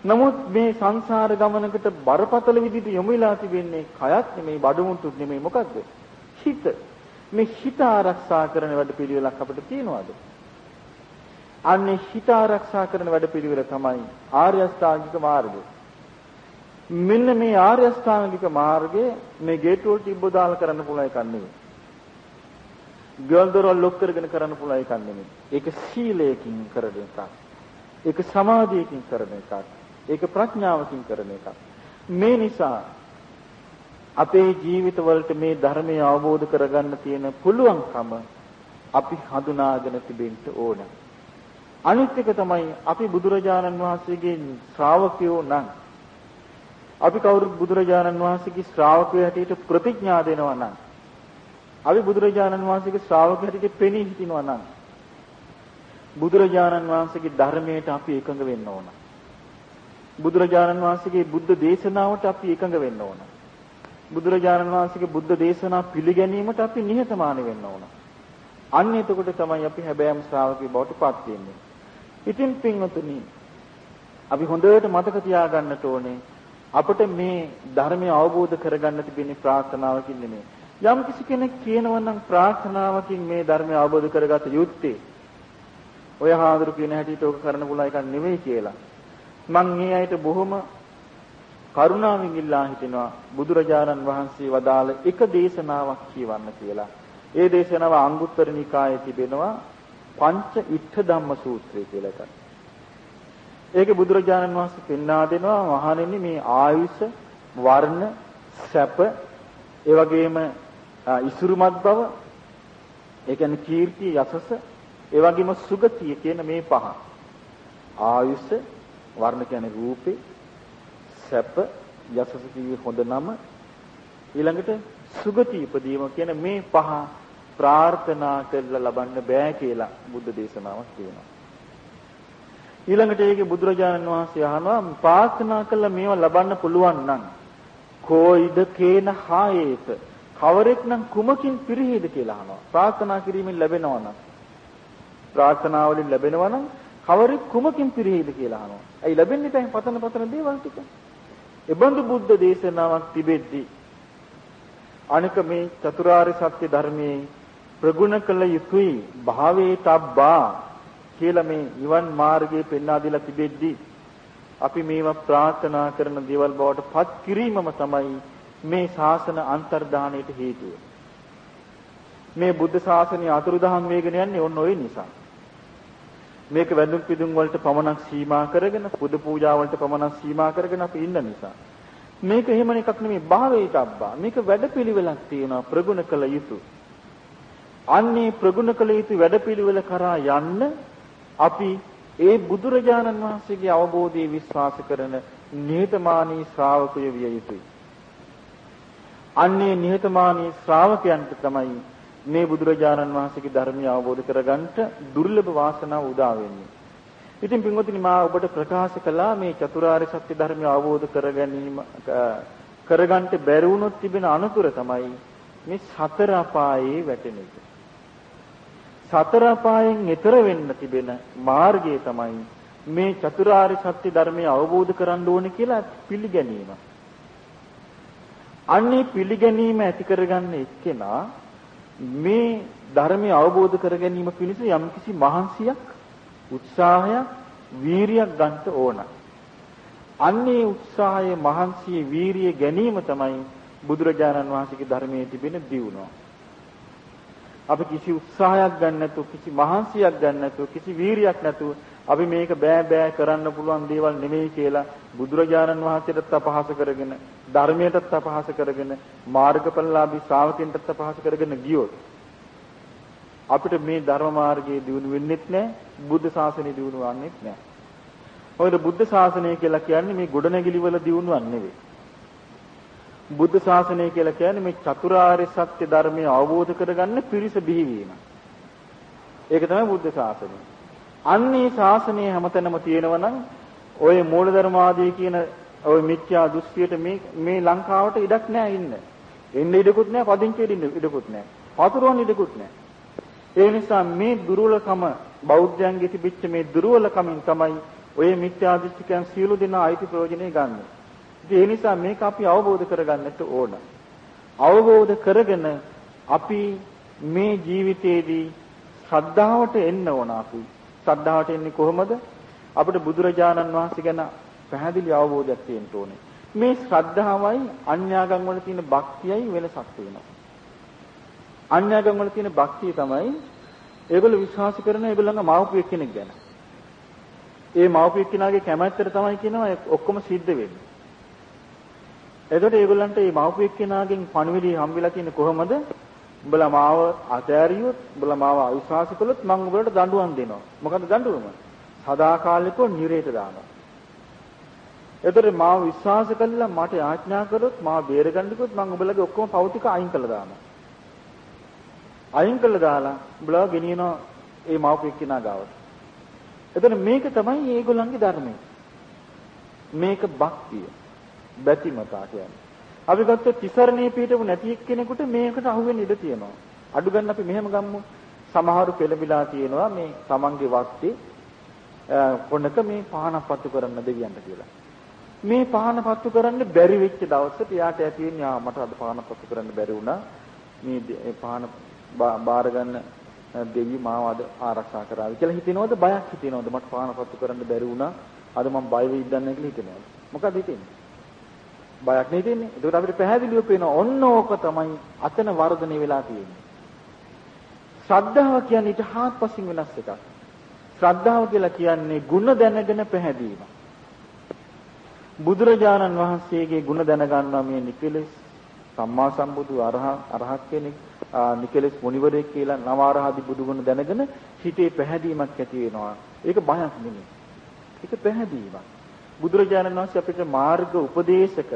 නමුත් මේ සංසාර ගමනකට බරපතල විදිහට යොමු වෙලා තිබෙන්නේ කයත් නෙමෙයි බඩමුට්ටුත් නෙමෙයි මොකද්ද? හිත. මේ හිත ආරක්ෂා කරන වැඩපිළිවෙලක් අපිට තියෙනවද? අන්නේ හිත ආරක්ෂා කරන වැඩපිළිවෙල තමයි ආර්ය අෂ්ටාංගික මාර්ගය. මෙන්න මේ ආර්ය අෂ්ටාංගික මාර්ගය මේ ගේට්ටුවල් තිබ්බ දාලා කරන්න පුළුවන් එකක් නෙවෙයි. ගෙවල් දොරවල් ලොක් කරගෙන කරන්න පුළුවන් එකක් නෙමෙයි. ඒක සීලයකින් කරන එකක්. ඒක සමාධියකින් කරන එකක්. ඒක ප්‍රඥාවකින් කරන එකක්. මේ නිසා අපේ ජීවිතවලට මේ ධර්මය අවබෝධ කරගන්න තියෙන පුළුවන්කම අපි හඳුනාගෙන තිබෙන්න ඕන. අනිත් එක තමයි අපි බුදුරජාණන් වහන්සේගේ ශ්‍රාවකයෝ නම් අපි කවුරුත් බුදුරජාණන් වහන්සේගේ ශ්‍රාවකයෝ හැටියට ප්‍රතිඥා දෙනවා නම් අපි බුදුරජාණන් වහන්සේගේ ශ්‍රාවක හැටියට පෙනී හිටිනවා නම් බුදුරජාණන් වහන්සේගේ ධර්මයට අපි එකඟ වෙන්න ඕන. බුදුරජාණන් වහන්සේගේ බුද්ධ දේශනාවට අපි එකඟ වෙන්න ඕන. බුදුරජාණන් වහන්සේගේ බුද්ධ දේශනා පිළිගැනීමට අපි නිහතමානී වෙන්න ඕන. අන්න එතකොට තමයි අපි හැබෑම ශ්‍රාවකී බවට පත් වෙන්නේ. ඉතින් පින්වතුනි අපි හොඳට මතක තියාගන්නට ඕනේ අපිට මේ ධර්මය අවබෝධ කරගන්න තිබෙන ප්‍රාර්ථනාවකින් නෙමෙයි. යම් කිසි කෙනෙක් කියනවා නම් ප්‍රාර්ථනාවකින් මේ ධර්මය අවබෝධ කරගත යුත්තේ ඔය හාඳුරු කියන හැටියට ඕක කරන්න පුළුවන් එකක් නෙවෙයි කියලා. මං මේ අයට බොහොම කරුණාවෙන් ඉල්ලා හිටිනවා බුදුරජාණන් වහන්සේ වදාළ එක දේශනාවක් කියවන්න කියලා. ඒ දේශනාව අංගුත්තර නිකායේ තිබෙනවා පංච ඉත්ථ ධම්ම සූත්‍රය කියලා එකක්. ඒකේ බුදුරජාණන් වහන්සේ පෙන්වා දෙනවා මහණෙනි මේ ආයුෂ වර්ණ සැප ඒ වගේම ඉසුරුමත් බව ඒ කියන්නේ කීර්තිය යසස ඒ වගේම සුගතිය කියන මේ පහ. ආයුෂ වර්ණ කියන්නේ රූපේ සැප යසස කිව්වේ හොඳ නම. ඊළඟට සුගති ඉපදීම කියන මේ පහ ප්‍රාර්ථනා කරලා ලබන්න බෑ කියලා බුද්ධ දේශනාවක් තියෙනවා ඊළඟට ඒකේ බුදුරජාණන් වහන්සේ අහනවා ප්‍රාර්ථනා කළා මේවා ලබන්න පුළුවන් නම් කෝයිද? කේන හායේත කවරෙක් නම් කුමකින් පිරිහේද කියලා අහනවා. ප්‍රාර්ථනා කිරීමෙන් ලැබෙනවා නම් ප්‍රාර්ථනා වලින් ලැබෙනවා නම් කවරෙක් කුමකින් පිරිහේද කියලා අහනවා. ඇයි ලැබෙන්නේ නැහැ පතන පතන දේවල් ටික. එබඳු බුද්ධ දේශනාවක් තිබෙද්දී අනික මේ චතුරාර්ය සත්‍ය ධර්මයේ ප්‍රගුණ කළ යුතුයි භාවේ තබ්බා කියලා මේ නිවන් මාර්ගයේ පෙන්වා දීලා තිබෙද්දී අපි මේවා ප්‍රාර්ථනා කරන දේවල් බවට පත් කිරීමම තමයි මේ ශාසන අන්තර්දානයට හේතුව. මේ බුද්ධ ශාසනය අතුරුදහන් වේගෙන යන්නේ ඔන්න ඔය නිසා. මේක වැඳුම් පිදුම් වලට පමණක් සීමා කරගෙන පුද පූජා වලට පමණක් සීමා කරගෙන අපි ඉන්න නිසා. මේක එහෙම එකක් නෙමෙයි භාවයට අබ්බා. මේක වැඩපිළිවෙලක් තියෙනවා ප්‍රගුණ කළ යුතු. අන්නේ ප්‍රගුණ කළ යුතු වැඩපිළිවෙල කරා යන්න අපි ඒ බුදුරජාණන් වහන්සේගේ අවබෝධයේ විශ්වාස කරන නිහතමානී ශ්‍රාවකය විය යුතුයි. අන්නේ නිහතමානී ශ්‍රාවකයන්ට තමයි මේ බුදුරජාණන් වහන්සේගේ ධර්මය අවබෝධ කරගන්නට දුර්ලභ වාසනාව උදා වෙන්නේ. ඉතින් පින්වතුනි මා ඔබට ප්‍රකාශ කළා මේ චතුරාර්ය සත්‍ය ධර්මය අවබෝධ කර ගැනීම කරගන්නට බැරි වුණොත් තිබෙන අනුතුර තමයි මේ සතර අපායේ වැටෙන එක. සතර අපායෙන් එතර වෙන්න තිබෙන මාර්ගය තමයි මේ චතුරාර්ය සත්‍ය ධර්මය අවබෝධ කරගන්න ඕනේ කියලා පිළිගැනීම. අන්නේ පිළිගැනීම ඇති කරගන්න එක්කෙනා මේ ධර්මය අවබෝධ කර ගැනීම පිණිස යම්කිසි මහන්සියක් උත්සාහයක් වීරියක් ගන්නට ඕන. අන්නේ උත්සාහය මහන්සිය වීරිය ගැනීම තමයි බුදුරජාණන් වහන්සේගේ ධර්මයේ තිබෙන දියුණුව. අපි කිසි උත්සාහයක් ගන්න නැතුව කිසි මහන්සියක් ගන්න නැතුව කිසි වීරියක් නැතුව අපි මේක බෑ බෑ කරන්න පුළුවන් දේවල් නෙමෙයි කියලා බුදුරජාණන් වහන්සේටත් අපහාස කරගෙන ධර්මයටත් අපහාස කරගෙන මාර්ගඵලලාභී ශ්‍රාවකින්ටත් අපහාස කරගෙන ගියොත් අපිට මේ ධර්ම මාර්ගයේ දියුණු වෙන්නෙත් නැහැ බුද්ධ ශාසනය දියුණු වන්නෙත් නැහැ. මොකද බුද්ධ ශාසනය කියලා කියන්නේ මේ ගොඩනැගිලි වල දියුණුවක් නෙවෙයි. බුද්ධ ශාසනය කියලා කියන්නේ මේ චතුරාර්ය සත්‍ය ධර්මය අවබෝධ කරගන්න පිරිස බිහිවීම. ඒක තමයි බුද්ධ ශාසනය. අන්නේ ශාසනය හැමතැනම තියෙනවා නම් ඔය මූලධර්මාදී කියන ඔය මිත්‍යා දෘෂ්ටියට මේ මේ ලංකාවට ඉඩක් නැහැ ඉන්න. එන්න ඉඩකුත් නැහැ, පදිංචි ඉන්න ඉඩකුත් නැහැ. පතුරවන්න ඉඩකුත් නැහැ. ඒ නිසා මේ දුර්වලකම බෞද්ධයන්ගේ තිබිච්ච මේ දුර්වලකමින් තමයි ඔය මිත්‍යා දෘෂ්ටිකයන් සියලු දෙනා අයිති ප්‍රයෝජනෙ ගන්න. ඒ නිසා මේක අපි අවබෝධ කරගන්නට ඕන. අවබෝධ කරගෙන අපි මේ ජීවිතේදී ශ්‍රද්ධාවට එන්න ඕන අපි. ශ්‍රද්ධාවට එන්නේ කොහොමද? අපිට බුදුරජාණන් වහන්සේ ගැන පැහැදිලි අවබෝධයක් තියෙන්න ඕනේ. මේ ශ්‍රද්ධාවයි අන්‍යාගම් වල තියෙන භක්තියයි වෙනසක් වෙනවා. අන්‍යාගම් වල තියෙන භක්තිය තමයි ඒගොල්ලෝ විශ්වාස කරන ඒගොල්ලන්ගේ මව්පිය කෙනෙක් ගැන. ඒ මව්පිය කෙනාගේ කැමැත්තට තමයි කියනවා ඔක්කොම සිද්ධ වෙන්නේ. එතකොට ඒගොල්ලන්ට මේ මව්පිය කෙනාගෙන් පණිවිඩය හම්බෙලා තියෙන්නේ කොහොමද? උඹලා මාව අතෑරියොත් උඹලා මාව අවිශ්වාස කළොත් මම උඹලට දඬුවම් දෙනවා. මොකද දඬුවම? සදාකාලිකව නිරේට දානවා. එතකොට මාව විශ්වාස කළා මට යාඥා කරොත් මාව බේරගන්න කිව්වොත් මම උඹලගේ ඔක්කොම පව් ටික අයින් කළා දානවා. අයින් කළා දාලා උඹලා ගෙනියනවා ඒ මව්පිය කෙනා ගාවට. එතකොට මේක තමයි මේගොල්ලන්ගේ ධර්මය. මේක භක්තිය. බැතිමතා කියන්නේ. අපි ගත්තොත් තිසරණේ පිටවු නැති එක්කෙනෙකුට මේකට අහු වෙන්න ඉඩ තියෙනවා. අඩු ගන්න අපි මෙහෙම ගම්මු. සමහරු පෙළඹිලා තියෙනවා මේ තමන්ගේ වස්තේ කොනක මේ පහනක් පත්තු කරන්න දෙවියන්ට කියලා. මේ පහන පත්තු කරන්න බැරි වෙච්ච දවසට එයාට ඇති වෙන්නේ ආ මට අද පහන පත්තු කරන්න බැරි වුණා. මේ පහන බාර ගන්න දෙවි මාව අද ආරක්ෂා කරાવી කියලා හිතෙනවද බයක් හිතෙනවද මට පහන පත්තු කරන්න බැරි වුණා. අද මම බය වෙයිද නැහැ කියලා හිතෙනවද? මොකද හිතෙන්නේ? බයක් නේ තියෙන්නේ. ඒකට අපිට පැහැදිලිව පේනවා ඔන්න ඕක තමයි අතන වර්ධනය වෙලා තියෙන්නේ. ශ්‍රද්ධාව කියන්නේ ඊට හාත්පසින් වෙනස් එකක්. ශ්‍රද්ධාව කියලා කියන්නේ ಗುಣ දැනගෙන පැහැදීම. බුදුරජාණන් වහන්සේගේ ಗುಣ දැනගන්නවා මේ නිකලෙස් සම්මා සම්බුදු අරහ අරහත් කෙනෙක් නිකලෙස් මුනිවරයෙක් කියලා නව අරහදි බුදුගුණ දැනගෙන හිතේ පැහැදීමක් ඇති වෙනවා. ඒක බයක් නෙමෙයි. ඒක පැහැදීමක්. බුදුරජාණන් වහන්සේ අපිට මාර්ග උපදේශක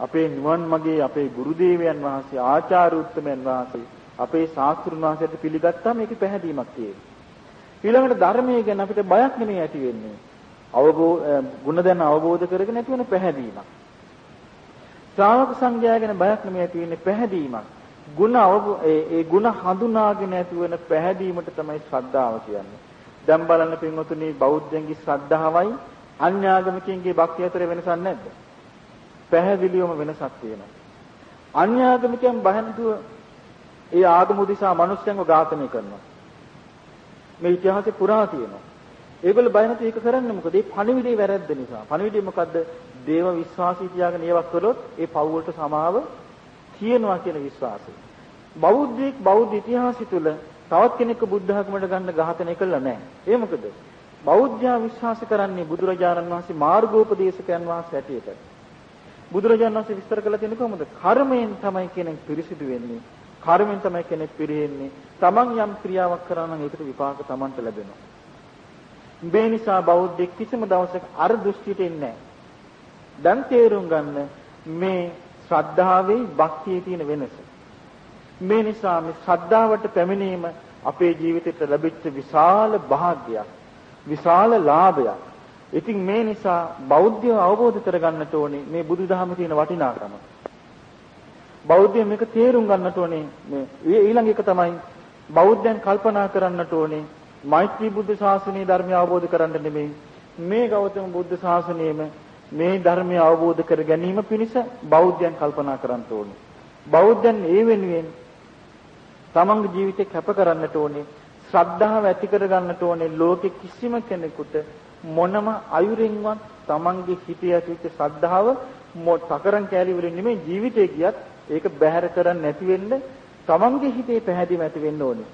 අපේ නිවන් මගේ අපේ ගුරු දේවයන් වහන්සේ ආචාර්ය උත්තමයන් වහන්සේ අපේ ශාස්ත්‍රුන් වහන්සේට පිළිගත්තාම මේකේ පැහැදීමක් තියෙනවා. ඊළඟට ධර්මයේ ගැන අපිට බයක් නෙමෙයි ඇති වෙන්නේ. අවබෝධ ගුණ දැන අවබෝධ කරගෙන ඇති වෙන පැහැදීමක්. ශ්‍රාවක සංඝයා ගැන බයක් නෙමෙයි ඇති වෙන්නේ පැහැදීමක්. ගුණ ඒ ගුණ හඳුනාගෙන ඇති වෙන පැහැදීමට තමයි ශ්‍රද්ධාව කියන්නේ. දැන් බලන්න පින්වතුනි බෞද්ධයන්ගේ ශ්‍රද්ධාවයි අන්‍යාගමිකයන්ගේ භක්තිය අතර වෙනසක් නැද්ද? පැහැදිලිවම වෙනසක් තියෙනවා. අන්‍යාගමිකයන් බහන්දුව ඒ ආගම උදෙසා මිනිස්යන්ව ඝාතනය කරනවා. මේ ඉතිහාසෙ පුරා තියෙනවා. ඒගොල්ලෝ බය නැති ඒක කරන්නේ මොකද? ඒ පණිවිඩේ වැරද්ද නිසා. පණිවිඩේ මොකද්ද? දේව විශ්වාසී තියාගෙන ඒවක් කළොත් ඒ පව් වලට සමාව තියෙනවා කියන විශ්වාසය. බෞද්ධයෙක් බෞද්ධ ඉතිහාසය තුළ තවත් කෙනෙක්ව බුද්ධ ධර්මයට ගන්න ඝාතනය කළා නැහැ. ඒ මොකද? බෞද්ධයා විශ්වාස කරන්නේ බුදුරජාණන් වහන්සේ මාර්ගෝපදේශකයන් වහන්සේ හැටියට. බුදුරජාණන් වහන්සේ විස්තර කළ තියෙන්නේ කොහොමද? කර්මයෙන් තමයි කෙනෙක් පිරිසිදු වෙන්නේ. කර්මයෙන් තමයි කෙනෙක් පිරෙන්නේ. Taman යම් ක්‍රියාවක් කරා නම් ඒකට විපාක Tamanට ලැබෙනවා. මේ නිසා බෞද්ධ කිසිම දවසක අර දෘෂ්ටියට එන්නේ නැහැ. දැන් තේරුම් ගන්න මේ ශ්‍රද්ධාවේ භක්තියේ තියෙන වෙනස. මේ නිසා මේ ශ්‍රද්ධාවට පැමිණීම අපේ ජීවිතයට ලැබිච්ච විශාල භාග්යක්. විශාල ලාභයක්. ඉතින් මේ නිසා බෞද්ධය අවබෝධ කරගන්නට ඕනේ මේ බුදුදහමේ තියෙන වටිනාකම. බෞද්ධය මේක තේරුම් ගන්නට ඕනේ මේ ඊළඟ එක තමයි බෞද්ධයන් කල්පනා කරන්නට ඕනේ මෛත්‍රී බුද්ධ ශාසනයේ ධර්මය අවබෝධ කරගන්න නෙමෙයි මේ ගෞතම බුද්ධ ශාසනයෙම මේ ධර්මය අවබෝධ කර ගැනීම පිණිස බෞද්ධයන් කල්පනා කරන්න ඕනේ. බෞද්ධයන් ඒ වෙනුවෙන් තමන්ගේ ජීවිතේ කැප කරන්නට ඕනේ. ශ්‍රද්ධාව ඇති කර ගන්නට ඕනේ. ලෝකෙ කිසිම කෙනෙකුට මොනම අයුරින්වත් තමන්ගේ හිතේ ඇතිවෙච්ච ශ්‍රද්ධාව තකරන් කෑලි වලින් නෙමෙයි ජීවිතේ ගියත් ඒක බැහැර කරන්නේ නැති වෙන්න තමන්ගේ හිතේ පැහැදිලිව ඇති වෙන්න ඕනේ.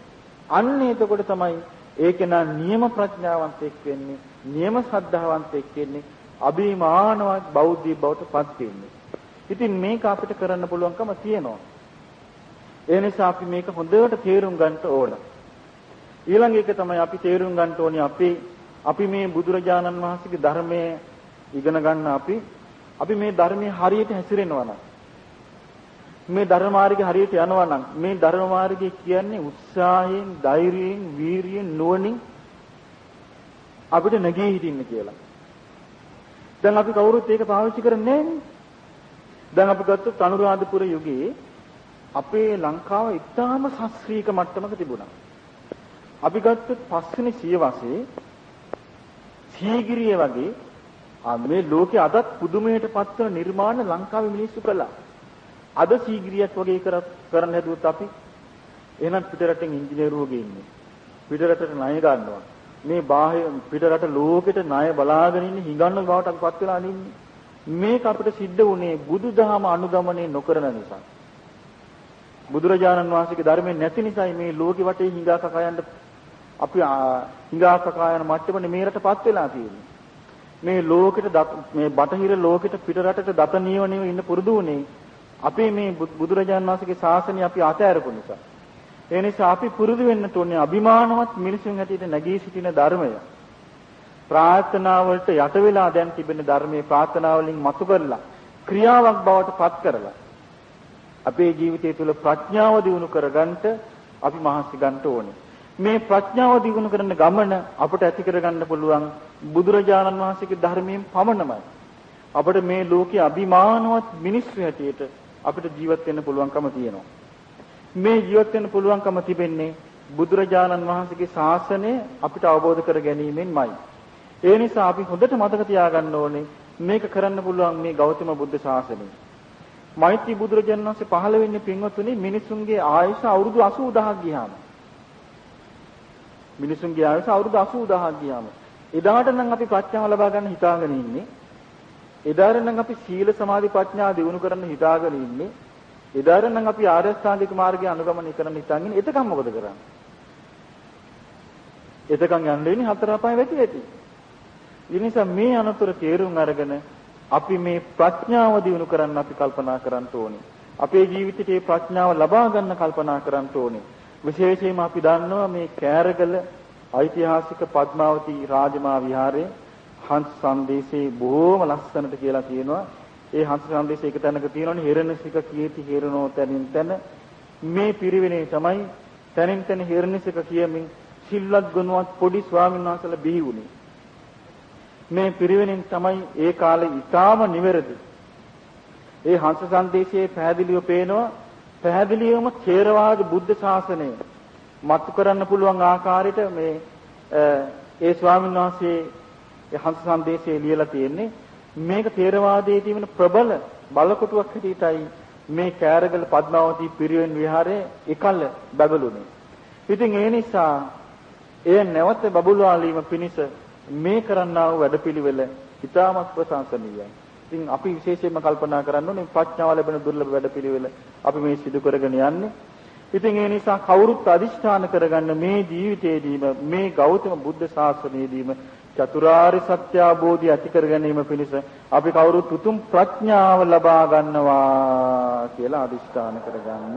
අන්න එතකොට තමයි ඒක නා නියම ප්‍රඥාවන්තෙක් වෙන්නේ, නියම ශ්‍රද්ධාවන්තෙක් වෙන්නේ, අභිමානවත් බෞද්ධ බවට පත් වෙන්නේ. ඉතින් මේක අපිට කරන්න පුළුවන්කම තියෙනවා. ඒ නිසා අපි මේක හොඳට තේරුම් ගන්න ඕන. ඊළඟ එක තමයි අපි තේරුම් ගන්න ඕනේ අපි අපි මේ බුදුරජාණන් වහන්සේගේ ධර්මයේ ඉගෙන ගන්න අපි අපි මේ ධර්මයේ හරියට හැසිරෙනවා නම් මේ ධර්ම මාර්ගයේ හරියට යනවා නම් මේ ධර්ම මාර්ගය කියන්නේ උත්සාහයෙන්, ධෛර්යයෙන්, වීරියෙන්, නුවණින් අපිට නැගී හිටින්න කියලා. දැන් අපි කවුරුත් ඒක පාවිච්චි කරන්නේ නැහැ දැන් අපි ගත්තොත් අනුරාධපුර යුගයේ අපේ ලංකාව ඉතාම ශාස්ත්‍රීය මට්ටමක තිබුණා. අපි ගත්තොත් පස්වෙනි සියවසේ සීගිරිය වගේ මේ ලෝකේ අදත් පුදුමයට පත්වන නිර්මාණ ලංකාවේ මිනිස්සු කළා. අද සීගිරියක් වගේ කර කරන්න හැදුවොත් අපි එහෙනම් පිටරටින් ඉංජිනේරුවෝ ගේන්නේ. පිටරටට ණය ගන්නවා. මේ බාහිර පිටරට ලෝකෙට ණය බලාගෙන ඉන්න හිඟන්න බවට අපිපත් වෙලා ඉන්නේ. මේක අපිට සිද්ධ වුණේ බුදුදහම අනුගමනය නොකරන නිසා. බුදුරජාණන් වහන්සේගේ ධර්මයෙන් නැති නිසායි මේ ලෝකෙ වටේ හිඟා කකා යන්න අපි හිඟා කකා යන මට්ටමනේ මේ රටපත් වෙලා තියෙන්නේ. මේ ලෝකෙට මේ බටහිර ලෝකෙට පිට රටට දත නියවණිව ඉන්න පුරුදු වුණේ අපි මේ බුදුරජාණන් වහන්සේගේ ශාසනය අපි අතෑරපු නිසා. ඒ නිසා අපි පුරුදු වෙන්න ඕනේ අභිමානවත් මිනිසුන් හැටියට නැගී සිටින ධර්මය. ප්‍රාර්ථනා වලට යට වෙලා දැන් තිබෙන ධර්මයේ ප්‍රාර්ථනා වලින් මතු කරලා ක්‍රියාවක් බවට පත් කරලා අපේ ජීවිතය තුළ ප්‍රඥාව දිනු කරගන්නට අපි මහන්සි ගන්න ඕනේ. මේ ප්‍රඥාව දිනු කරන ගමන අපට ඇති කරගන්න පුළුවන් බුදුරජාණන් වහන්සේගේ ධර්මයෙන් පමණමයි. අපිට මේ ලෝකයේ අභිමානවත් මිනිස්සු හැටියට අපිට ජීවත් වෙන්න පුළුවන්කම තියෙනවා. මේ ජීවත් වෙන්න පුළුවන්කම තිබෙන්නේ බුදුරජාණන් වහන්සේගේ ශාසනය අපිට අවබෝධ කර ගැනීමෙන්මයි. ඒ නිසා අපි හොඳට මතක තියාගන්න ඕනේ මේක කරන්න පුළුවන් මේ ගෞතම බුද්ධ ශාසනය. මෛත්‍රී බුදුරජාණන් වහන්සේ පහළ වෙන්නේ පින්වත්නි මිනිසුන්ගේ ආයුෂ අවුරුදු 80000ක් ගියාම. මිනිසුන්ගේ ආයුෂ අවුරුදු 80000ක් ගියාම. එදාට නම් අපි ප්‍රඥාව ලබා ගන්න හිතාගෙන ඉන්නේ. එදාට නම් අපි සීල සමාධි ප්‍රඥා දිනු කරන්න හිතාගෙන ඉන්නේ. එදාට නම් අපි ආර්ය ශ්‍රාන්තික මාර්ගය අනුගමනය කරන්න හිතාගෙන ඉන්නේ. එතකම් මොකද කරන්නේ? එතකම් යන්න වෙන්නේ හතර අපාය වැටි වැටි. ඒ නිසා මේ අනතුර තේරුම් අරගෙන අපි මේ ප්‍රඥාව දිනු කරන්න අපි කල්පනා කරන්න ඕනේ. අපේ ජීවිතයේ ප්‍රඥාව ලබා ගන්න කල්පනා කරන්න ඕනේ. විශේෂයෙන්ම අපි දන්නවා මේ කෑරගල ඓතිහාසික පద్මාවති රාජමා විහාරයේ හංස සම්දේශේ බොහොම ලස්සනට කියලා තියෙනවා. ඒ හංස සම්දේශේ එක තැනක තියෙනවනේ හිරණසික කීති හිරණෝ තැනින් තැන මේ පිරිවෙනේ තමයි තැනින් තැන හිරණසික කියමින් සිල්වත් ගුණවත් පොඩි ස්වාමීන් වහන්සේලා බිහි වුණේ. මේ පිරිවෙනින් තමයි ඒ කාලේ ඊටාම නිවැරදි. ඒ හංස සංදේශයේ පැහැදිලිව පේනවා පැහැදිලිවම ථේරවාද බුද්ධ ශාසනය මතු කරන්න පුළුවන් ආකාරයට මේ ඒ ස්වාමීන් වහන්සේ ඒ හංස සංදේශයේ ලියලා තියෙන්නේ මේක ථේරවාදයේ තියෙන ප්‍රබල බලකොටුවක් හැටියටයි මේ කෑරගල පద్මාවතී පිරිවෙන් විහාරයේ එකල බබළුනේ. ඉතින් ඒ නිසා එය නැවත බබළුවාලීම පිණිස මේ කරන්නා වූ වැඩපිළිවෙල ඉතාමත් ප්‍රශංසනීයයි. ඉතින් අපි විශේෂයෙන්ම කල්පනා කරන්න ඕනේ ප්‍රඥාව ලැබෙන දුර්ලභ වැඩපිළිවෙල අපි මේ සිදු කරගෙන යන්නේ. ඉතින් ඒ නිසා කවුරුත් අදිෂ්ඨාන කරගන්න මේ ජීවිතයේදීම මේ ගෞතම බුද්ධ ශාසනයේදීම චතුරාර්ය සත්‍ය අවබෝධය ඇති කර ගැනීම පිණිස අපි කවුරුත් උතුම් ප්‍රඥාව ලබා ගන්නවා කියලා අදිෂ්ඨාන කරගන්න